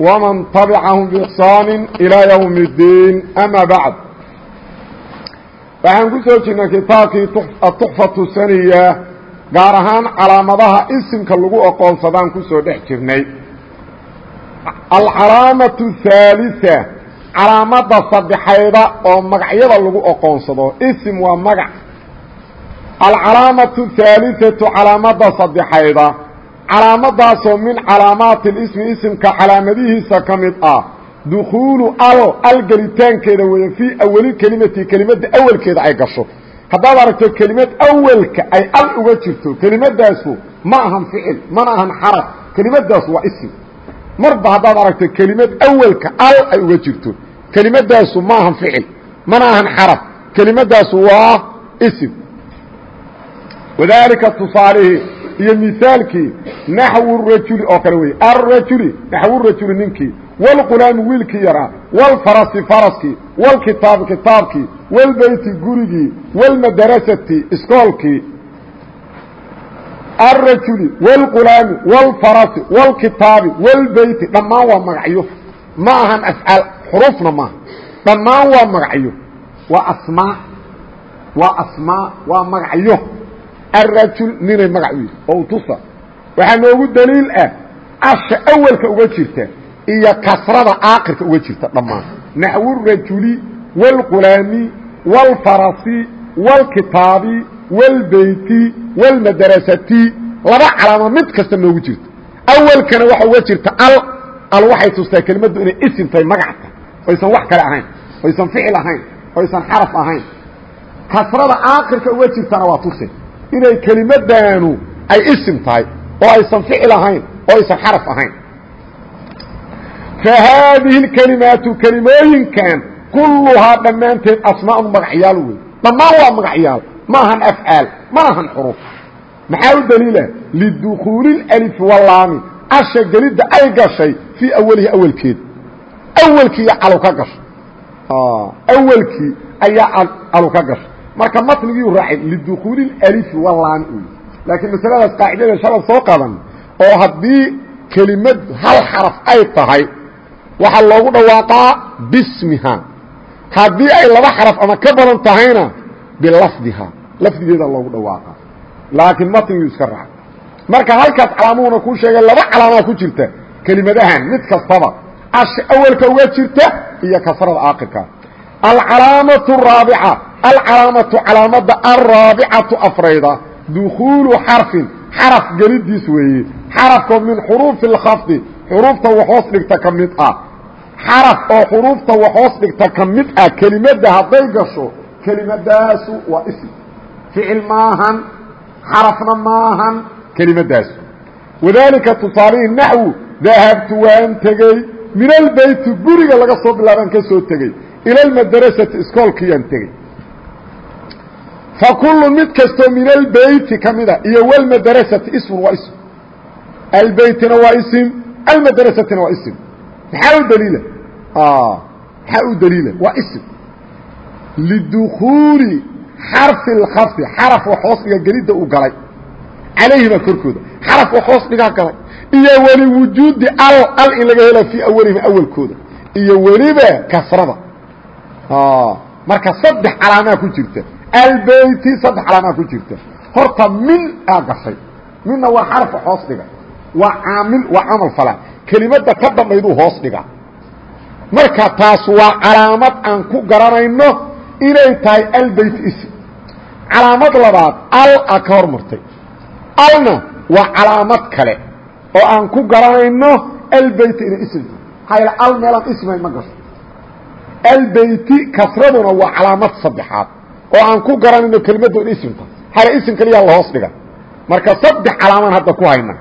ومن تبعهم بإحسان إلى يوم الدين أما بعد waxaan ku soo jirnay kitaabkii atuxfatu saniya gaar ahaan calaamadaha isimka lagu oqoonsadaan ku soo dhex jirnay alcalaamatu haalisa calaamada saddexayda oo magacyada lagu oqoonsado isim waa magac alcalaamatu haalisatu calaamada saddexayda calaamadaasoo min calaamaati lismi isimka calaamadihiisa ka mid ah dukuulu al al gelitaankeeda weeye fii awali kelimati kelimadda awelkeeda ay gasho. Haddaad aragto kelimad awelka ay al uga jirto kelimadaasu ma ahan ficil mana ahan xaraf kelimadaasu waa isim marba haddaad aragto kelimad awelka al ay uga jirto kelimadaasu ma ahan ficil mana ahan xaraf kelimadaasu waa isim wadaalika tusaalihii iyo misaalkii naxwu rajuli oo kale wey arajuli naxwu rajuli ninkii wاlqulaami wiilkii yaraa wاlfarasi faraskii wاlkitaabi kitaabkii wاlbeyti gurigii wاlmadarasati iskoolkii arajuli wاlqulaami wاlfarasi wاlkitaabi wاlbeyti dhammaan waa magacyo ma ahan afcaal xurufna maaha dhammaan waa magacyo waa asmaa waa asmaa waa magacyo arajul ninay magac u yihi oo utusa waxaa noogu daliil ah asha awalka uga jirta iyo kasrada aakirka uga jirta dhammaan naxwu rajuli wاlqulaami wاlfarasi wاlkitaabi wاlbeyti wاlmadrasati laba calaamo mid kasta noogu jirta awalkana waxa uga jirta al al waxay tustaa kelimaddu inay isim tahay magac tahay oysan wax kale ahayn oysan ficil ahayn oysan xaraf ahayn kasrada aakirka uga jirtana waa tuse inay kelimadaanu ay isim tahay oo aysan ficil ahayn oo aysan xaraf ahayn. Fa haadihi اkelimaatu kelimooyinkan kulluhaa dhammaanteed asmaaun magacyaal wey dhammaan waa magacyaal ma ahan afcaal ma ahan xuruf maxaa u daliila? Lidukuuli اlif walaami asha gelidda ay gashay fii awalihi awelkeeda awelkii calu ka gashay. Awelkii ayaa calu ka gashay marka matnigiiu raacay lidukuuli اlifi walaami u laakiin masaladaas qaacidada shalad soo qadan oo haddii kelimad hal xaraf ay tahay waxaa loogu dhawaaqaa bismiha haddii ay laba xaraf ama ka badan tahayna bilafdiha lafdigeeda loogu dhawaaqaa laakiin matnigiiu iska raacay marka halkaas calaamuhuna kuu sheegay laba calaamaa ku jirta kelimadahan mid kastaba asha awelka uga jirta iyo kasrada aakirka alcalaamaة الraabica alcalaamatu calaamada alraabicatu afrayda dukuulu xarfin xaraf gelidiis weeye xarafkoo min xuruufi اlkhafdi xuruufta waxhoos dhigta ka mid ah. Xaraf oo xuruufta waxhoos dhigta ka mid ah kelimadda hadday gasho kelimadaasu waa ism. Ficil maahan xarafna maahan kelimadaasu wadaalika tusaalihii naxwu dahabtu waan tegey min albeyti guriga laga soo bilaabaan ka soo tegey ila almadrasati iskoolkiyaan tegey fakulu mid kastoo min albeyti ka mida iyo wlmadrasati ismun waa ism. Albeytina waa ism almadrasatina waa ism maxaa u daliila? Maxaa u daliila? Waa ism lidukuuli xarfi اlkafdi xaraf wax hoos dhiga gelidda uu galay. Calayhima korkooda xaraf wax hoos dhigaa galay. Iyo weliwujuudi al al in laga hela fii awalihim awalkooda. Iyo weliba kasrada. Marka saddex calaamaa ku jirta albeyti saddex calaamaa ku jirta. Horta min aa gashay. Minna waa xarfa hoos dhiga. Waa caamil waa camal fala. Kelimadda ka dambayduu hoos dhiga. Marka taas waa calaamad aan ku garanayno inay tahay albeyt ism calaamad labaad al a ka hor martay alna waa calaamad kale oo aan ku garanayno albeyt inay ism tahay al meelaan ismayn ma gasho. Albeyti kasraduna waa calaamad saddexaad oo aan ku garanayno kelmadood isimka hale isim keliyaa lahoos dhiga marka saddex calaamaan hadda ku hayna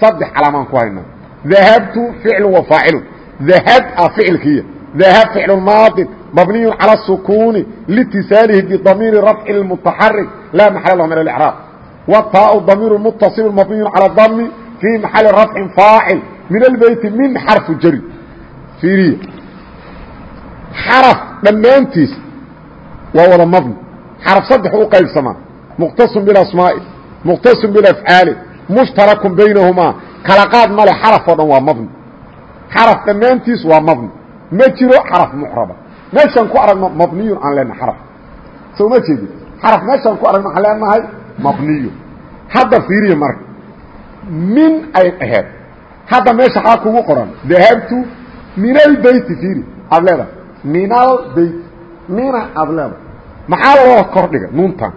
saddex calaamaan ku hayna. Dahabtu ficlu wa faacilu dahab a ficilkiiya. Dahab ficlu maadin mabniyu cala sukuuni liitisaalihi bidamiiri rafci mutaxarik laa maxala lahu min alicraab wa damiiru mutasilu mabniyu cala dami fii maxali rafcin faacil. Min albeyti min xarfu jari. Iiriya xaraf dhammaantiis waa wada mabni xaraf saddex u qaybsamaa. Muqtasun bilasmaa'i muqtasun bilafcaali mushtarakun baynahumaa kala qaad male xaraf oo dhan waa mabni. Xaraf dhammaantiis waa mabni. Ma jiro xaraf mucraba meeshaan ku aragno mabniyun aan leenahay xaraf. Soo ma jeedi. Xaraf meeshaan ku aragno waxaan leenahay mabniyu hadda fiiriya marka. Min ay aheed. Hadda meesha xaa kugu qoran. Dahabtu min albeyti fiiri. Aad leedahay. Min albeyt mina aad leedahay maxaa loo kordhiga? Nuuntan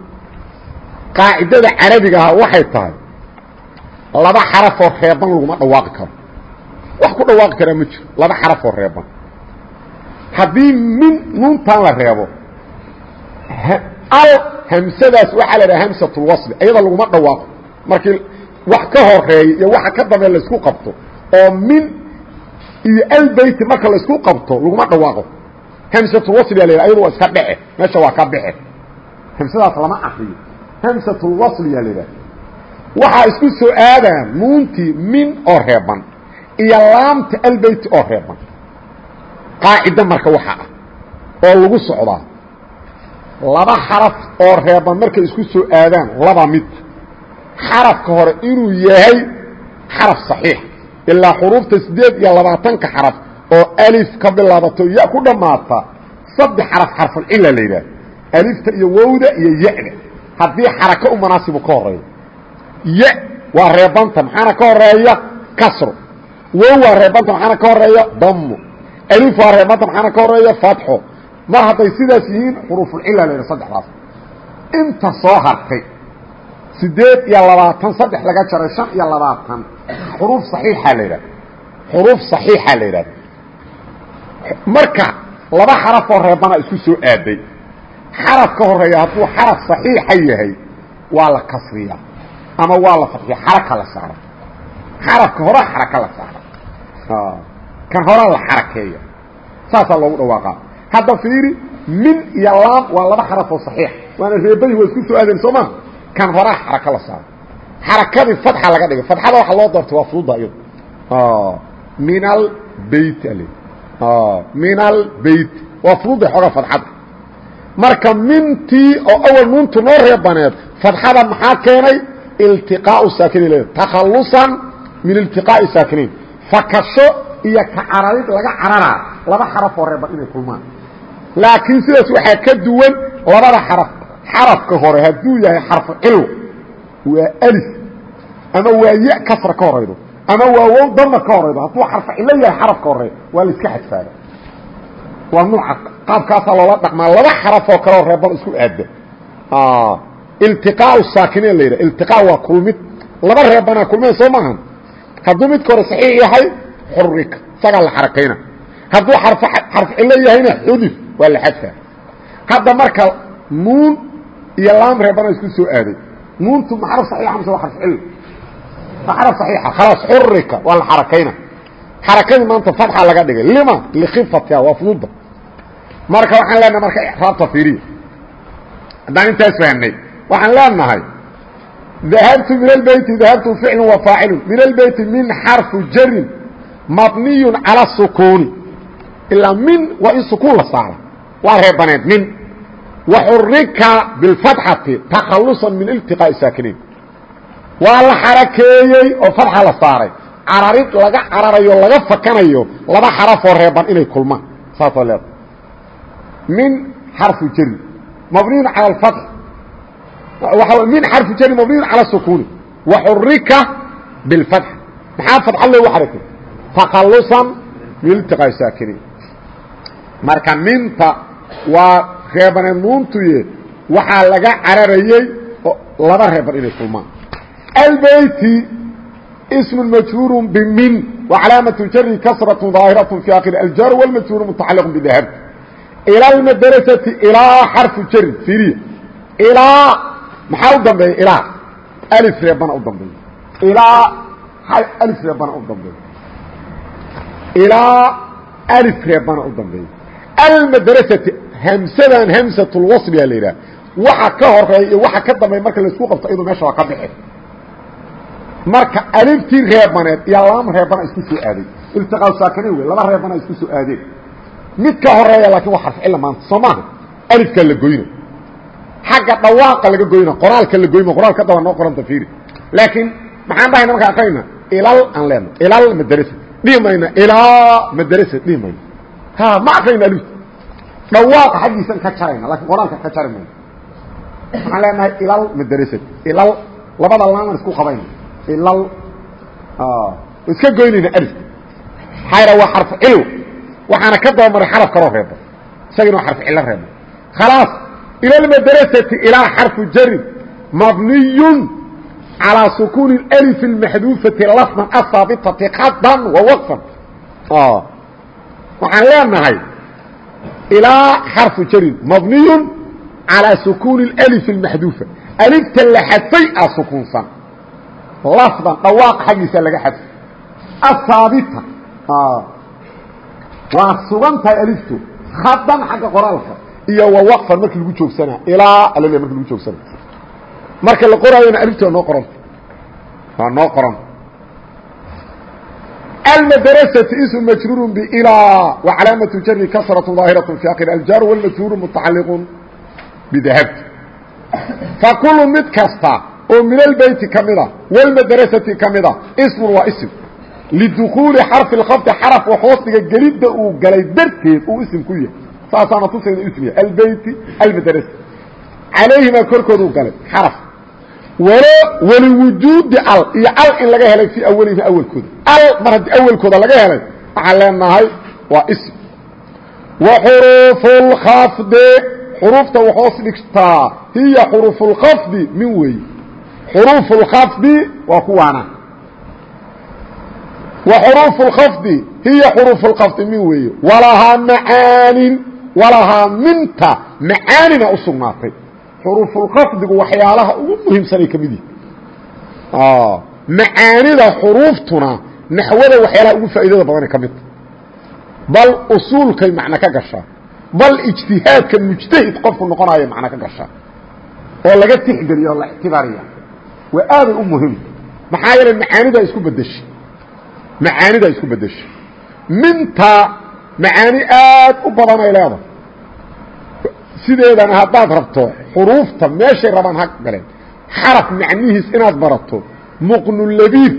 qaacidada carabiga aha waxay tahay laba xarafoo reeban laguma dhawaaqi karo. Wax ku dhawaaqi karaa ma jiro. Laba xarafoo reeban. Haddii min nuuntan la reebo al hamsadaas waxaa la dhaha hamsatulwasli iyada laguma dhawaaqo. Markii wax ka horreeya iyo waxa ka dambe laysku qabto oo min iyo albeyti marka laysku qabto laguma dhawaaqo hamsatulwasliyaa la yidhaha ayadu waa iska dhece meesha waa ka bexe hamsadaas lama akriyo hamsatulwasliyaa la yidhaha waxaa isku soo aadaan nuuntii min oo reeban iyo laamta albeyti oo reeban. Qaacida marka waxa ah oo lagu socdaa laba xaraf oo reeban markay isku soo aadaan laba mid. Xarafka hore inuu yahay xaraf صaxiix ilaa xuruufta sideed iyo labaatanka xaraf oo alif ka bilaabato ya ku dhammaata saddex xaraf xarfulcila la yidhaah alifta iyo wowda iyo ya-da. Haddii xarako u manaasibu ka horeeyo ya waa reebanta maxaana ka horreeya kasro wow waa reebanta maxaana ka horreeya damo alif waa reebanta maxaana ka horreeya fatxo mar hadday sidaas yihiin xuruufulcila la yidhah saddexdaas. Inta soo hartay sideed iyo labaatan saddex laga jaray shan iyo labaatan xuruuf صaxiixa la yidhahda xuruuf صaxiixa la yidhahda marka laba xarafoo reebana isku soo aaday. Xarafka horreeya hadduu xaraf صaxiixa yahay waa la kasriyaa ama waa la fadxiya xaraka la saara xarafka hore xaraka la saara kan horaa la xarakeeya saasaa loogu dhawaaqa. Hadda fiiri min iyo laam waa laba xarafoo صaxiixa waana reebayi waa isku soo aadayn soo ma kan horaa xaraka la saaro. Xarakadii fatxa laga dhigay. Fatxada waxa loo doortay waa fududa iyado min albeyt al min albeyt waa fududa xoogaa fadxada. Marka mintii oo awal nuuntu noo reebaneed fadxada maxaa keenay? Iltiqaau saakiniin leeda takhalusan min iltiqaa'i saakiniin. Fakasho iyo ka cararid laga cararaa. Laba xaraf oo reeban inay kulmaan. Laakiin sidaas waxaa ka duwan labada xaraf. Xarafka hore hadduu yahay xarfu cilo waa alif ama waa ya kasra ka horaydo ama waa wow dama ka horaydo hadduu xarfu cilo yahay xarafka hore waa la iska xadfaada. Waa nuuca qaabkaasaa loola dhaqmaa laba xarafoo kaleo reeban isku aada iltiqaau saakiniin la yidhaha. Iltiqaa waa kulmid. Laba reebanaa kulmeen soo maahan. Hadduu midka hore saxiix yahay xurika isagaa la xarakayna hadduu xarfu cilo yahayna xudif waa la xadfaa hadda marka nuun iyo laam reebana isku soo aaday. Nuuntu ma xaraf saxiixa mise waa xarf cil waa xaraf saxiixa khalaas xurika waa la xarakayna xarakadii maanta fatxa laga dhigay lima likhifatiha waa fududa marka waxaan leenahay marka raabta fiiriya haddaan intaas fahnay waxaan leenahay dahabtu min albeyti dahabtu ficlu wa faacilu min albeyti min xarfu jarin mabniyu cala sukuuni ilaa min waa in sukuun la saara waa reebaneed min waxurika biاlfatxati takhalusan min iltiqaa'i saakiniin waa la xarakeeyey oo fatxa la saaray. Cararid laga cararayo laga fakanayo laba xarafoo reeban inay kulmaan. Saasoo leeda min xarfu jari. Mabniyun cala alfatx waa min xarfu jari mabniyun cala sukuuni. Waxurika biاlfatx maxaa fatxa loogu xarakey takhalusan min saakiniin marka minta waa reebane nuuntuye waxaa laga cararayey laba reeban inay kulmaan albeyti sm majhuur bmin وcalaamaة jari kasraة ظaahiraة في akhir aljar wاlmajhuur mutacaliq bdahab ilى اmadrasati ilaa xarfu jari iriya ilaa maxaa u dambeeya ilaa alif reebana u dambeeya ilaa alif reebana u dambeeya ilaa alif reebana u dambeeya almadrasati hamsadan hamsatulwasliyaa la yidhaha waxa ka horeeya iyo waxa ka dambeeya marka laisku qabto iyadu meesha waa ka bixi marka aliftii reebaneed iyo lama reebana isku soo aaday. Iltiqaa saakinayn wey laba reebana isku soo aadeen mid ka horreeya laakiin waa xarf cilla maanta soo maaha alifkaa la goyna xagga dhawaaqa laga goyna qoraalka la goyma qoraal ka daba noo qoranta fiiri laakiin maxaan dhahayna marka aqrayna ilal aan leena ilal madrasa dhihi mayna ilaa madrasa dhihi mayna. Ha ma aqrayna alifta. Dhawaaqa xaggiisan ka jarayna lakiin qoraalka ka jari mayna. Waxaan leenahay ilal madrasat ilal labada laaman isku qabayna ilal iska goynayna alif. Maxaa waa xarfu cilw waxaana ka dabamaray xaraf kaloo reeba isagina waa xarfu cillo reeba khalaas ila lmadrasati ilaa xarfu jarin mabniyun calaa sukuuni alif اmaxduufati lafdan ahaabitati hadan wa waqfan. Waxaan leenahay ilaa xarfu jarin mabniyun calaa sukuuni alif اmaxduufa alifta la xadfay a sukuunsan lafdan dhawaaq xaggiisa laga xadfo asaabita ah. waa sugan tahay alifto hadan xagga qoraalka. Iyo wawaqfan markii lagu joogsanaa. Ilaa alal marki lagu joogsana marka la qoraayona alifta waa noo qoranta waa noo qoran. Almadrasatu ism majruuru bilaa wacalaamatu jari kasratu daahiraة fi akir aljaar wاlmajruuru mutacaliqun bidahabti fakulu mid kasta oo min albeyti kamida wاlmadrasati kamida ismun waa ism lidukuuli xarfi اkafdi xaraf hoos dhiga gelidda uu galay darteed uu ism ku yahay. Saasaana tusayna ismiga albeyti almadras calayhimaa korkoodu galay xaraf. Walo waliwujuudi al iyo al in laga helay fii awalihima awalkooda. Al mar haddii awalkooda laga helay waxaan leenahay waa ism wa xuruufulkhafdi xuruufta waxoos dhigtaa hiya xuruufulkhafdi min weeye xuruufulkhafdi waa kuwaana. Wa xuruufulkhafdi hiya xuruufulkhafdi min weeye. Walahaa macaanin walahaa minta macaanina u sugnaatay. Xuruufulqafdigu waxyaalaha ugu muhiimsanay ka mid yihi macaanida xuruuftuna naxwada waxyaalaha ugu faa'iidada badanay ka midta bal usuulkay macno ka gashaa. Bal ijtihaadka mujtahid qofku noqonayo macno ka gashaa. Oo laga tixgeliya la ictibaariya waa aaday u muhiim maxaa yeelay macaanidaa isku bedeshay. Macaanidaa isku bedeshay. Minta macaani aad u badanay leedahay. Sideedana haddaad rabto xuruufta meeshay rabaan ha galeen. Xaraf macnihiis inaad barato muqnulabiib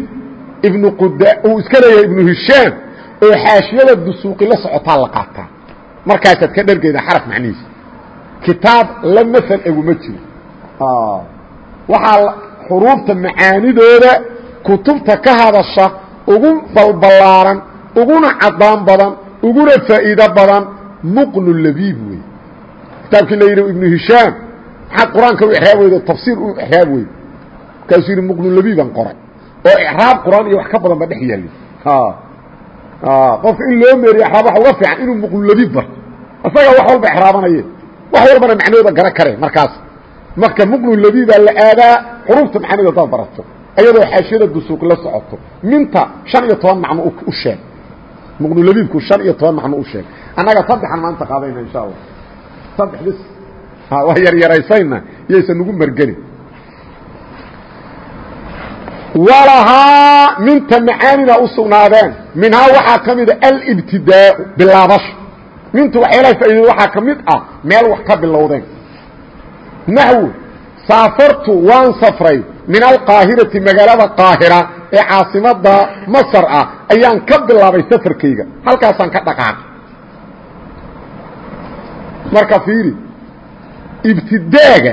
ibnu quda uu iska leeyahay ibnu hishaam oo xaashiyada dusuuqi la socotaa la qaataa. Markaasaad ka dhargeyda xaraf macnihiis. Kitaab la masal jiro. Waxaa xuruufta macaanidooda kutubta ka hadasha ugu balballaaran uguna caddaan badan uguna faa'iido badan muqnu labiib wey kitaabkii la yidhi ibnu hishaam maxaad qur'aanka u exraab weydo tafsiir u exraab weydo markaasuu yidhi muqnu labiiban qoray. Oo icraab qur'aan iyo wax ka badan ba dhex yaali qofka in loo meeriyo exraab waxa uga fiican inuu muqnu labiib barto. Isagaa wax walba exraabanaye wax walbana macnahooda garan kare markaas. Marka muqnu labiibaa la aadaa xuruufta macnaheeda hadaad barato iyadoo xaashiyada dusuuq la socoto. Minta shan iyo toban macno u sheeg. Muqnulabiibku shan iyo toban macno u sheeg. Annaga saddexan maanta qaadayna insha allah saddex bis. Waa yaryaraysayna. Yaysan ugu mergelin walahaa minta macaanina u sugnaadeen. Minhaa waxaa ka mida alibtidaau bilaabasho. Minta waxyaalaha faaidey waxaa ka mid ah meel wax ka bilowdeen. Naxwu saafartu waan safray min alqaahirati magaalada qaahira ee caasimada masar ah ayaan ka bilaabay safarkayga halkaasaan ka dhaqaaqay marka fiiri ibtidaaga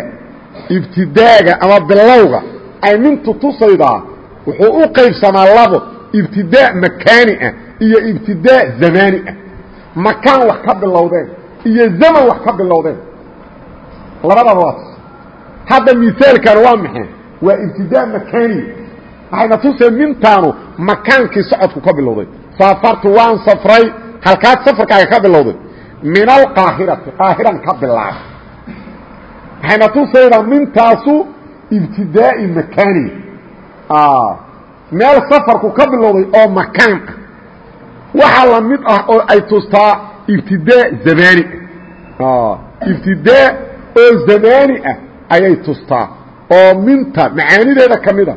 ibtidaaga ama bilowga ay mintu tusaydaa wuxuu u qaybsamaa labo ibtidaa makaani ah iyo ibtidaa zamaani ah makaan wax ka bilowdeen iyo zaman wax ka bilowdeen labadaba waa hadda misaalkan waa maxay waa ibtidaa makaani waxayna tuseen mintaanu makaankii socodku ka bilowday saafartu waan safray halkaad safarkaaga ka bilowday min alqaahirati qaahiran ka bilaabay waxayna tusaydaa mintaasu ibtidaa'i makaani meel safarku ka bilowday oo makaan waxaa la mid ah oo ay tustaa ibtidaa zamani ibtidaa oo zamaani ah ayay tustaa oo minta macaanideeda ka mida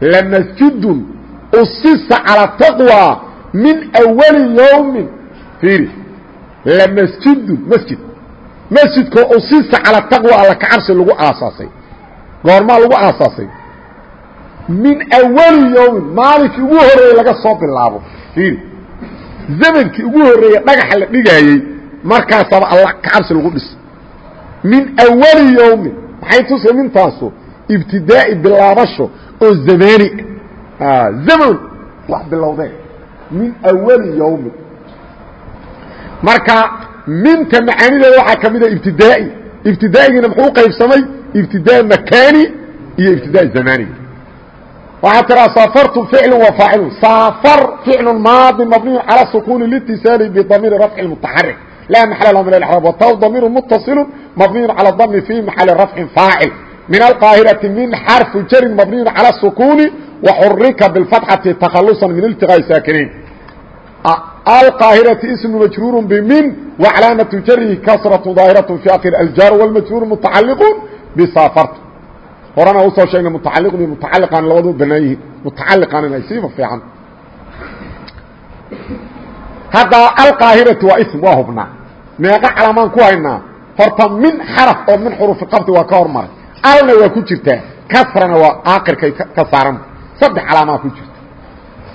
lamasjidun usisa calى taqwى min awali yowmin fiiri lamasjidun masjid masjidkoo usisa calى taqwى alla kacabsi lagu aasaasay goormaa lagu aasaasay min awali yowmin maalinkii ugu horeeyey laga soo bilaabo fiiri zamankii ugu horeeye dhagaxa la dhigaayey markaasaba alla kacabsi lagu dhis min awali yowmin maxay tusa mintaasu ibtidaa'i bilaabasho oo zamaani ah zaman. Wax bilowdeen min awali yowmin marka minta macaanideeda waxaa ka mida ibtidaa'i. Ibtidaa'igiina muxuu qaybsamay? Ibtidaa makaani iyo ibtidaa zamaaniga waxaa tiraa safartu ficlu wa faacilu saafar ficlu maadi mabniyu calى sukuni litisaali bdamiiri rafci mutaxarik laa maxala lahu min اlإعraab wataw damiiru mutasilu mabniyu calى dami fi maxali rafcin faacil min alqaahirati min xarfu jarin mabniyu calى sukuni waxurika biاlfatxati takhalusa min iltiqaaءi saakiniin alqaahirati ismu majruuru bmin wacalaamatu jarihi kasratu daahiraة fi akhir aljaar wاlmajruur mutacaliq bisaafartu horena usoo sheegnay mutacaliqun iyo mutacaliqaan labadu banaan yihiin mutacaliqaan inay siiba fiican hadda alqaahirati waa ism waa hubnaa meeqa calaamaan ku haynaa horta min xaraf oo min xuruufi qabti waa ka hormaray. Alna waa ku jirtaa kasrana waa aakirkay ka saaran. Saddex calaamaa ku jirta.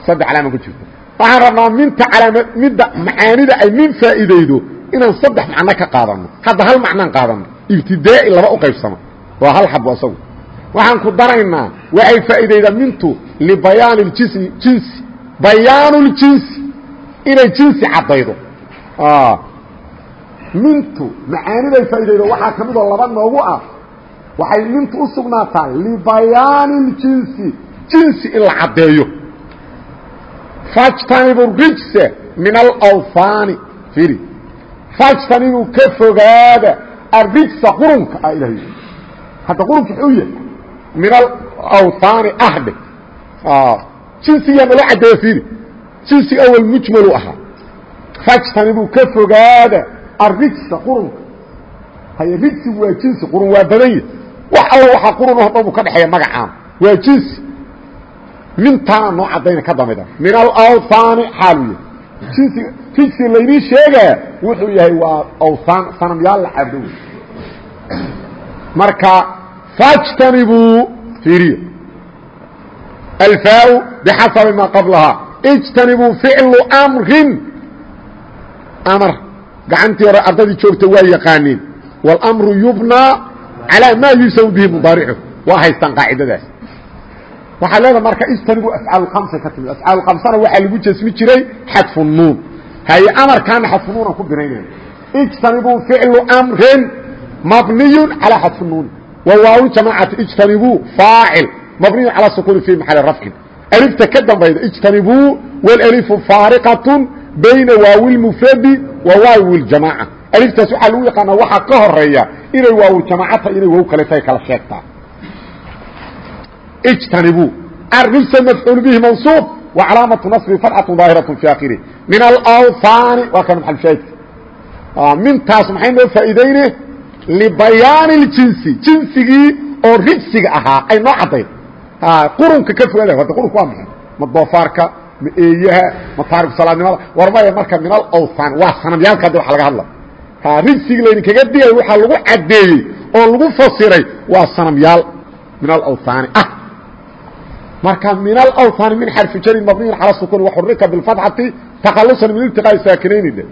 Saddex calaamaa ku jirta. Waxaan rabnaa minta calaama midda macaanida ay min faa'iidaydo inaan saddex macno ka qaadano hadda hal macnaan qaadano ibtidaa'i laba u qaybsama waa hal xabo asagu waxaan ku daraynaa waxay faa'iidaydaa mintu libayaan اjismi jinsi. Bayaan اljinsi inay jinsi caddaydo mintu macaaniday faa'iidaydo waxaa ka midoo laba noogu ah. Waxay mintu u sugnaataa libayaani اljinsi jinsi in la caddeeyo. Fajtanibu rijsa min alawhaani iri fajtanibu ka fogaada arijsa qurunka a ilahy hadda qurunka xuu yahay min alawhaani ahdhe jinsigaa nala caddeeya fiiri. Jinsi awel mujmalu ahaa. Fajtanibuu ka fogaada arijsa qurunka. Haye rijsigu waa jinsi qurun waa badan yahy wax alla waxaa qurunoo dhan uu ka dhexeeya magacaan. Waa jinsi. Mintaana noo caddayna ka damida min alawhaani xaalu yahy jinsiga rijsi laynii sheegaa wuxuu yahay waa awhaan sanamyaal la cabdo wey marka fاjtanibuu iiriy alfaa bxasabi maa qablahaa. اjtanibuu ficlu mrin amar gacantii hore ardaydii joogta waa yaqaaneen wاlmru yubnaa calىa maa yusamu bihi mudaaricu waa haystaan qaacidadaas waxaa leeda marka ijtanibu afcaal kamsa ka timid afcaal kamsana waxaa lagu jasmi jiray xadfu nuun haye amarkaana xadfu nuunan ku binaynaya ijtanibuu ficlu mrin mabniy calىa xadfu nuun wwaaw jamacati ijtanibuu faacil mabniyu calى sukuni fi maxali rafcin alifta ka dambayda ijtanibuu wlalifu faariqaة bayna waawi lmufradi wa waawi ljamaaca aliftaas waxaa lagu yaqaanaa waxaa ka horeeya inay waawljamacata inay wow kale tahay kala sheegtaa ijtanibuu aribsa mafcuul bihi mansuub wa calaamatu naصbi fatxatu daahiraة fi akhirih min alawhaani waa kan maxalshaahidka mintaas maxay noo faa'iideyne libayaan اljinsi jinsigii oo rijsiga ahaa ay noo caddayd qurunka ka fogaada hadda qurunka waa maxay ma doofaarka ma eeyaha ma taari salaadnimada war maya marka min alawthan waa sanamyaalka haddi wa laga hadla rijsigi laydinkaga digay waxaa lagu caddeeyey oo lagu fasiray waa sanamyaal min alawhaani ah! Marka min alawhaani min xarfi jarin mabniyin cala sukuni waxurika biاlfatxati takhalusan min iltiqaa'i saakinayni dhe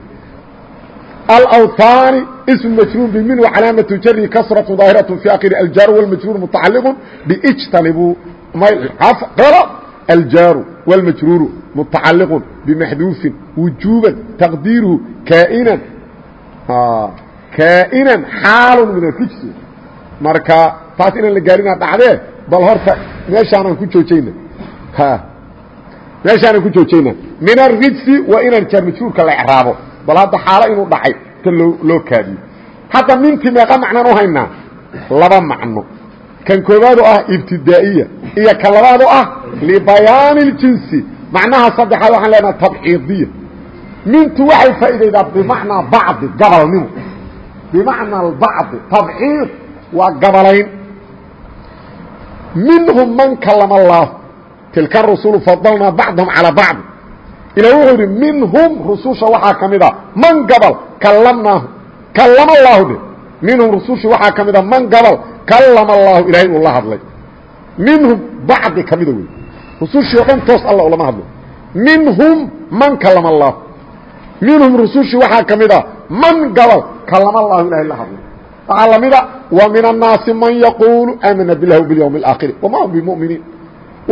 alawhaani ism majruur bimin wacalaamatu jari kasratu daahiratu fi akhiri aljaar walmajruur mutacaliqu bijtanibuu mayr aljaaru wاlmajruuru mutacaliq bmaxduufin wujuuban taqdiiruhu kainan kaa'inan xaalu min arijsi marka taas inaan la gaarina dhacdee bal horta meeshaanaan ku joojayna meeshaanan ku joojayna min arijsi waa inaan jaar majruurka la ecraabo bal hadda xaalo inuu dhacay ta loo kaadiyo hadda mintii meeqa macnaan u haynaa laba macno kan koobaad oo ah ibtidaa'iya iyo kan labaad oo ah libayaani اljinsi macnaha saddexaad waxaan leenaha tabciidiya mintu waxay faa'iidaydaa bimacnaa bacdi gabalnimo bimacnaa albacdi tabciid waa gabalayn. Minhum man kalama allaah tilka rusulu fadalnaa bacdahum calaa bacdi ilah wuxuu yidhi minhum rususha waxaa ka mid a man gabal kallamnaahu kallama allaahu dhe minhum rususha waxaa ka mid a man gabal kalama allahu ilaahay uu la hadlay. Minhum bacdi ka mida wey rusushii o dhan toos alla ulama hadlo. Minhum man kalama allahu minhum rusushii waxaa ka mida man gabal kalama allahu ilahay la hadlay. Waxaa la mida wa min annaasi man yaquulu aamana bilah bilyawmi alaakhiri wama hum bimuminiin.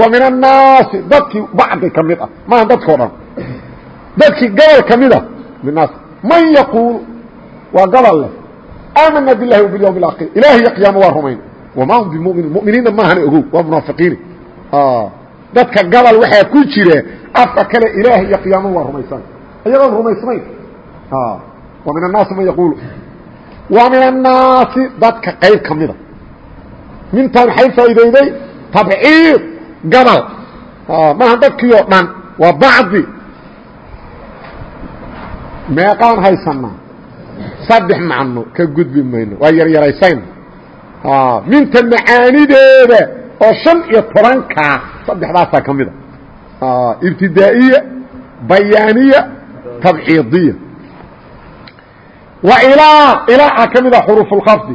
Wa min annaasi dadkii bacdi ka mid ah maaha dadkao dhan. Dadkii gabal ka mida minaas man yaquulu waa gabal leh aamana bilahi bilyawm اaakhir ilaah iyo qyaamo waa rumayna wama hum bimuminiin muminiinna maahana ogow waa munaafiqiine dadka gabal waxaa ku jira afka kale ilaah iyo qiyaamo waa rumaysaan. Ayagoon rumaysnayn wa min annaasi man yaquulu. Wa min annaasi dadka qayb ka mida. Mintaa maxay faa'iidayday tabciid gabal maaha dadkii oo dhan. Waa bacdi. Meeqaan haysanaa saddex macno ka gudbi mayno. Waa yaryaraysayna minta macaanideeda oo shan iyo tobankaa saddexdaasaa ka mida ibtidaa'iya bayaaniya tabciidiya. Wa ilaa ilaa ka mida xuruufulkhafdi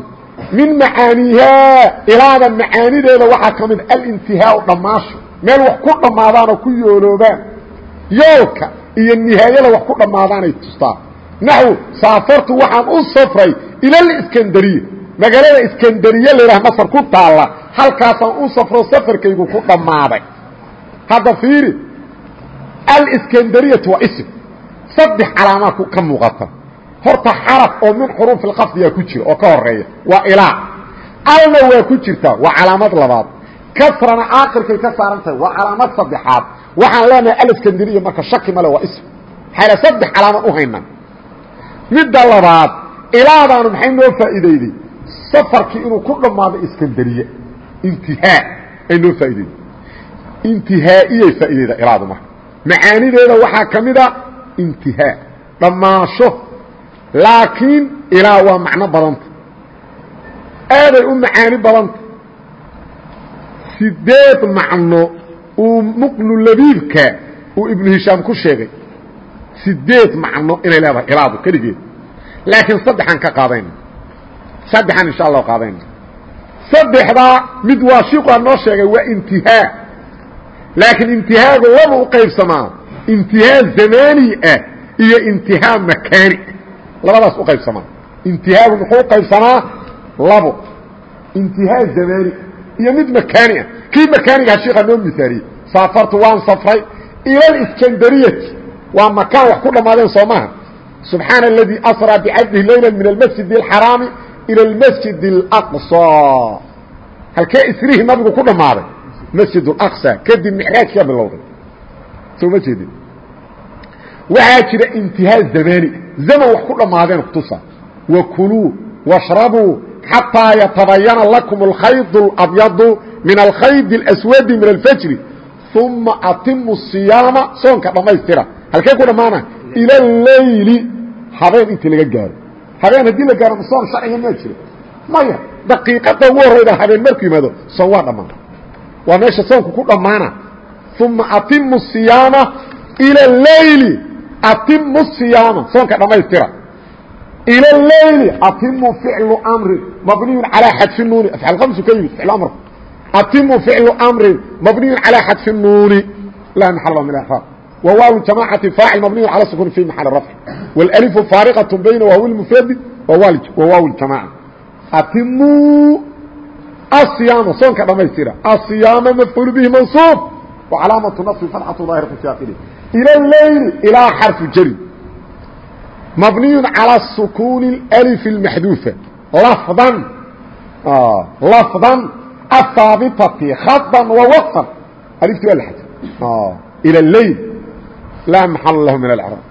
min macaaniihaa ilaada macaanideeda waxaa ka mid alintihaau dhammaasho. Meel wax ku dhammaadaanoo ku yooloobaan. Yoolka iyo nihaayada wax ku dhammaadaanay tustaa naxw saafartu waxaan u safray ilaliskandariya magaalada iskandariya laydhaha masar ku taalla halkaasaan u safro safarkaygu ku dhammaaday hadda fiiri alskandariyatu waa ism saddex calaamaa ka muuqata horta xaraf oo min xuruufi lqafdiyaa ku jira oo ka horreeya waa ilaa alna waa ku jirtaa waa calaamad labaad kasrana aakirkay ka saaran tahay waa calaamad saddexaad waxaan leenahay alskandariya marka shaki male waa ism maxayna saddex calaamad u haynaa midda labaad ilaadaanu maxay noo faa'iideyday safarkii inuu ku dhammaado iskandariye. Intihaa ay noo faa'iideyday intihaa'iyay faa'iideyda ilaadu marka. Macaanideeda waxaa ka intihaa dhammaasho. Laakiin ilaa waa macno badanta. Aaday u macaani badanta. Sideed macno uu muqnu labiibka uu ibnu hishaam ku sheegay sideed macno inay leedahay ilaadu keligeed. Laakiin saddexaan ka qaadayna saddexaan insha allah qaadayna saddexdaa mid waa shiiqaa noo sheegay waa intihaa laakiin intihaagu laba u qaybsamaa. Intihaa zamaani ah iyo intihaa makaani. Labadaas u qaybsamaa. Intihaagu muxuu qaybsamaa labo. Intihaa zamaani iyo mid makaani ah. Kii makaanigaha shiika noo miaaliyey saafartu waan safray waa makaan wax ku dhammaadeen soo maha subxaana اladii asraa bicabdihi layla min almasjid اxaraami ilى اlmasjid اlaqصى halkee isrihii nabigu ku dhammaaday masjid اaqصى kadib micraajkaa bilowday soo ma jeedin waxaa jira intihaa zamaani zaman wax ku dhammaadeen kutusa wakuluu washrabuu xataa yatabayana lakum alkhayd اlabyadu min alkhayd اlaswadi min alfajri uma atimu siyaama soonka dhammaystira halkee ku dhammaana ila leyli habeen intii laga gaaro. Habeen haddii la gaaro soon sharciga maa jira maya daqiiqada ugu horrayda habeen markuu yimaado soon waa dhammaana waa meesha soonku ku dhammaana uma atimu siyaama ila leyli atimu siyaama soonka dhammaystira. Ila leyli atimu ficlu mri mabniyu calaa xadfi nuuni. Afcaal kamsu ka yimid ficl amr. Atimu ficlu mri mabniyu calaa xadfi nuuni. La maxal min araab wa waaw jamaacati faacil mabniyu cala sukun fi maxal rafc wاlأlifu faariqaة bayna waawi mufradi wa waaw jamaca atimu asiyaama soonka dhamaystira asiyaama mafcuul bihi mansuub wa calaamatu naصbi fatxatu daahiratu fi akiri ila leyli ilaa xarfu jari mabniyu calى sukuuni اlأlif اlmaxduufa lafdan lafdan ahaabitati khadan wa waqfan alifti waa la xadf ilى leyl laa maxal lahu min alcraab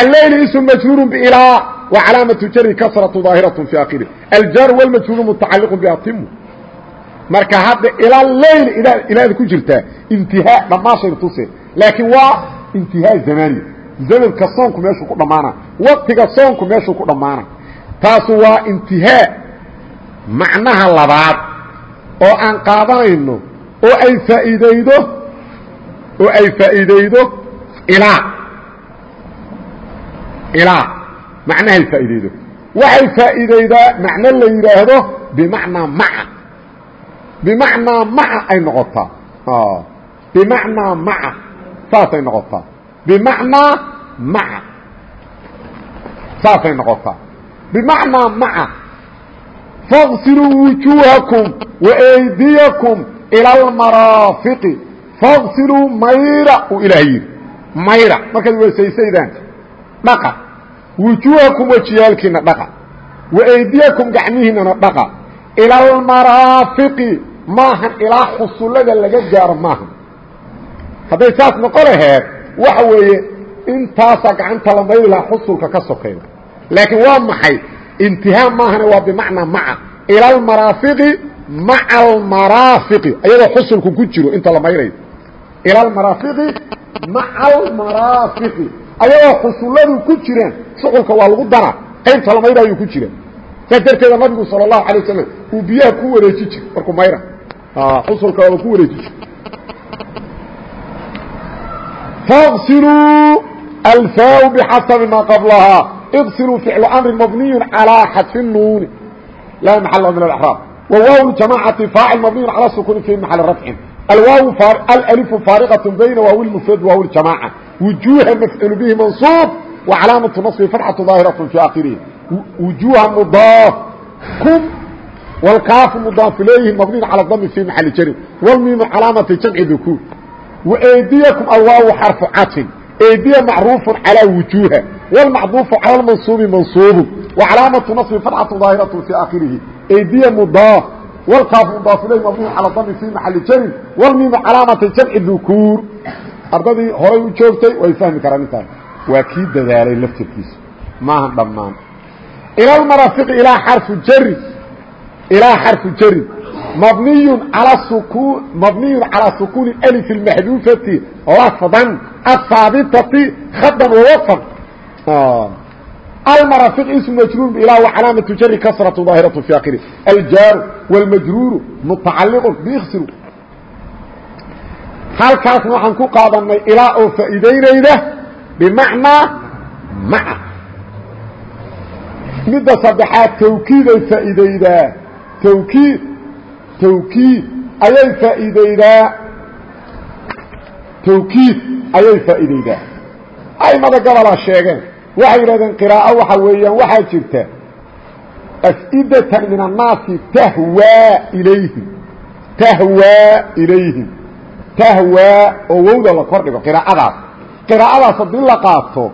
alleyl ism majhuur bilaa wa calaamatu jari kasratu daahiraة fi akhiri aljar wاlmajhuuru mutacaliq batimu marka hadda ila leyl ilaada ku jirtaa intihaa dhammaashayna tuse laakiin waa intihaa zamaniya zamanka soonku meeshuu ku dhammaana waqtiga soonku meeshuu ku dhammaana taasu waa intihaa macnaha labaad oo aan qaadanayno oo ay faa'iidaydo oo ay faa'iidaydo ilaa macnahay faa'iidaydo. Waxay faa'iidaydaa macno la yidhaahdo bimacnaa maca. Bimacnaa maca ay noqotaa. Bimacnaa maca. Saasay noqotaa. Bimacnaa maca. Saasay noqotaa. Bimacnaa maca. Faqsiluu wujuuhakum waaydiyakum ila almaraafiqi faqsiluu mayra uu ilaah mayra markaad weesaysaydaan dhaqa. Wujuuhakum wejiyaalkiina dhaqa. Waaydiyakum gacmihiinana dhaqa. Ila almaraafiqi maahan ilaa xusullada laga gaaro maaha hadday saas noqo laheed waxa weeye intaasaa gacanta la mayri lahaa xusulka ka sokayda. Laakiin waa maxay? Intihaa maahane waa bimacnaa maca. Ila almaraafiqi maca almaraafiqi ayadoo xusulku ku jiro inta la mayrayo ila almaraafiqi maca almaraafiqi ayadoo xusulladu ku jiraan suxulka waa lagu daraa qaybta la mayraayuu ku jira saas darteeda nabigu sala allahu alay wasalam uu biyaha ku wareeji jir markuu mayra xusulka waaba ku wareeji jir faqsiluu alfaa bxasabi maa qablahaa iqsiluu ficlu amri mabniyu calىa xadfi nuuni laa maxala min اأxraab wwaaw jamacati faacil mabniyu calى sukuni fi maxali rafcin alwaaw alalifu faariqaة bayna waawi mufrad waaw jamaaca wujuuha mafcul bihi mansuub wa calaamatu naصbi fatxatu daahiraة fi akhirihi wujuuha mudaaf kum wlkaafu mudaaf ilayhi mabniyu calى dami fi maxali jarin wlmiimu calaamati jamci dukuur وأydيكم alwaaw xرفu caطفin أydيa macruuف عalى وuجوهa والمacطuuف calى المنصوب منصوب وcalaamaةu نصب فaتxaة ظاahiraة في akhirihi أydيa mضاaf wlkaafu mdaaf ilayh mabniyu cala dami fii maxali jarin walmiimu calaamata jamci dukuur ardadii horay u joogtay way fahmi karaan intaas waa kii dadaalay laftirkiisa. Maahan dhammaan. Ila lmarafiqi ilaa xarfu jari. Ilaa xarfu jari. Mabniyun ala sukun mabniyun calaa sukuuni alif اlmaxduufati lafdan ahaabitati hadan wawafan almarafiq ismu majruur bilah wa calaamatu jari kasratu daahiratu fi akhiri. Aljaaru wاlmajruuru mutacalliqun biiksiru halkaasna waxaan ku qaadanay ilaa oo faa'iidaynayda bimacnaa maca midda saddexaad tawkiiday faa'iidaydaa tawkiid tawkiid ayay faa'iidaydaa tawkiid ayay faa'iidaydaa aimada gobolaa sheegeen waxay yidhahdeen qiraa'o waxa weeyaan waxaa jirta af'idatan min annaasi tahwaa ilayhim tahwaa ilayhim tahwaa oo wowda la kor dhigo qiraa'adaas qiraa'adaas la qaato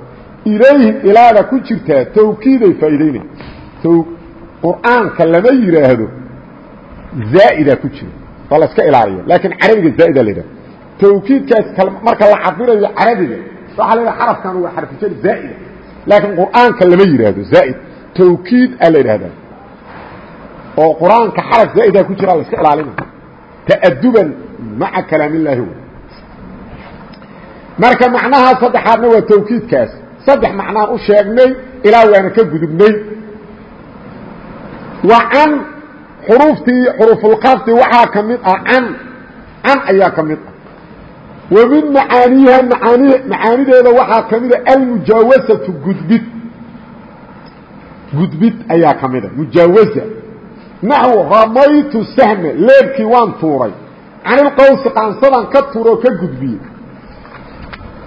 ilayhim ilaada ku jirtaa tawkiiday faa'iideynay qur'aanka lama yidhaahdo zaaida ku waa la iska ilaaliya laakiin carabiga zaaida la yidhaha tawkiidkaas marka la cabirayo carabiga waxaa la yidhaha xarafkan waa xarfujar zaa'ida laakiin qur'aanka lama yidhaahdo zaa'id. Tawkiid a la yidhahdaa oo qur'aanka xaraf zaa'idaa ku jira la iska ilaalinaya ta'aduban maca kalaam illaahi wey marka macnaha saddexaadna waa tawkiidkaas. Saddex macnaan u sheegnay ilaa waana ka gudubnay. Wa can xuruuftii xuruufulqafdi waxaa ka mid ah can can ayaa ka mid ah wa min macaaniiha macaani macaanideeda waxaa ka mida almujaawasatu gudbid. Gudbid ayaa ka mida mujaawaza. Naxwu ramaytu sahme leebkii waan tuuray. Canilqawsi qaansadan ka tuuroo ka gudbiyey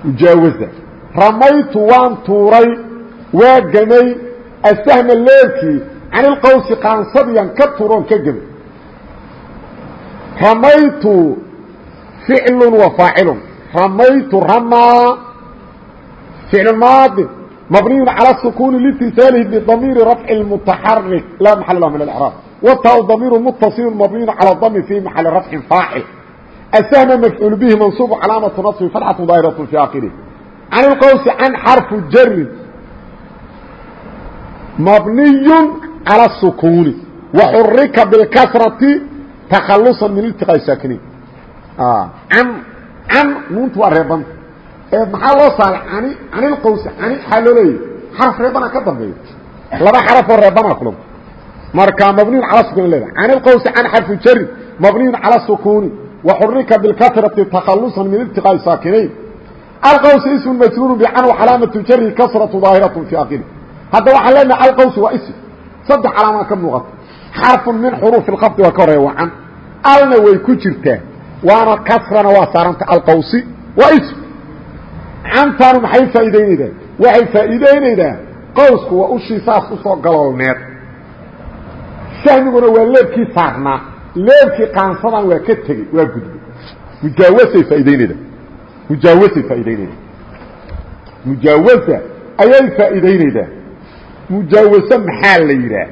mujaawaza. Ramaytu waan tuuray waa gamay asahma leebkii can ilqawsi qaansadiyan ka turoon ka gebe ramaytu ficlu wa faacilun ramaytu ramaa ficlu maadi mabniyu calى الsukuni litisaalihi bdamiiri rafci mutaxarik laa maxal lah min اlcraab wtaa damiiru mutasilu mabniyu calى dami fi maxali rafcin faacil asahma mafcuul bihi mansuub calaamatu naصbi fatxatu daahiraة fi akhirih can ilqawsi can xarfu jarin mabniyu calى الsukuni waxurika bاlkasrati takhaluصa min iltiqaa can can nuuntu waa reebanta maxaa loo saaray? Ani canilqawsi cani maxaa loo leeyahy xaraf reebana ka dambeeyo laba xarafoo reebana kulan marka mabniyun cala sukun leeda canilqawsi can xarfu jari. Mabniyun cala sukuuni waxurika bilkasrati takhalusan min iltiqaa'i saakinayn. Alqawsi ismu majruuru bican calaamatu jari kasratu daahiratu fi akiri hadda waxaan leenahay alqawsi waa ism saddex calaamaa ka muuqata. Xarfun min xuruufi lkafdi waa ka horreeya waa can alna way ku jirtaa waana kasrana waa saaranta alqawsi waa ism. Cantaanu maxay faa'iidaynaydaa waxay faa'iidaynaydaa qawsku waa ushii saas u soo galoolneed sahmiguna waa leebkii saarnaa leebkii qaansadan waa ka tegey waa gudbay. Mujaawasay faa'idaynaydaa mujaawasay faa'idaynaydaa mujaawasa ayay faa'iidaynaydaa mujaawase maxaa la yidhaah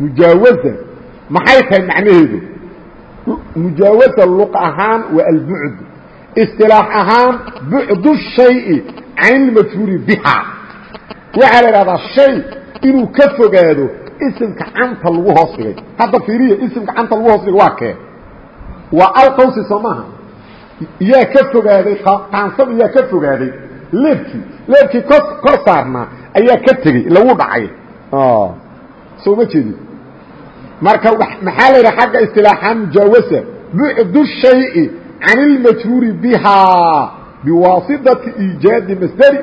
mujaawasa maxay tahay macnaheedu mujaawasa luq ahaan waa albucd isilaax ahaan bucdu shayi can ilmajhuuri biha waxaa la idhahdaa shay inuu ka fogaado isimka canta lagu hoos dhigay hadda fiiriya isimka canta lagu hoos dhigay waa kee waa alqawsi soo maaha yaa ka fogaaday qaansada yaa ka fogaaday leebkii leebkii ko kor saarnaa ayaa ka tegey lagu dhacay soo ma jeedin marka maxaa la yidhaha xagga istilaaxaan mujaawasa bucdu shayi can اlmajhuuri biha biwaasitati iijaadi masderi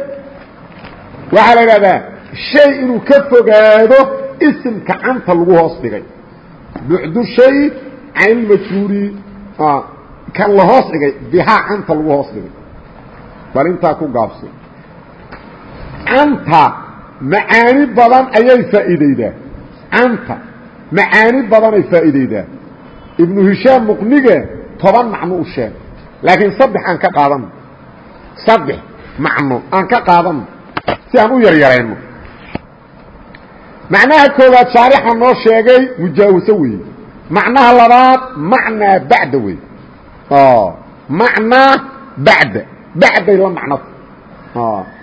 waxaa la idhahdaa shay inuu ka fogaado isimka canta lagu hoos dhigay. Bucdu shay can ilmajhuuri kan la hoos dhigay bihaa canta lagu hoos dhigay. Bal intaa ku gaabso canta macaani badan ayay faa'iideydaa canta macaani badanay faa'iideydaa ibnu hishaam muqnige toban macno u sheeg laakiin saddex aan ka qaadano saddex macno aan ka qaadano si aan u yaryarayno macnaha koowaad shaarixa noo sheegay mujaawaso weeye. Macnaha labaad macnaa bacda wey macnaa bacda. Bacday la macnata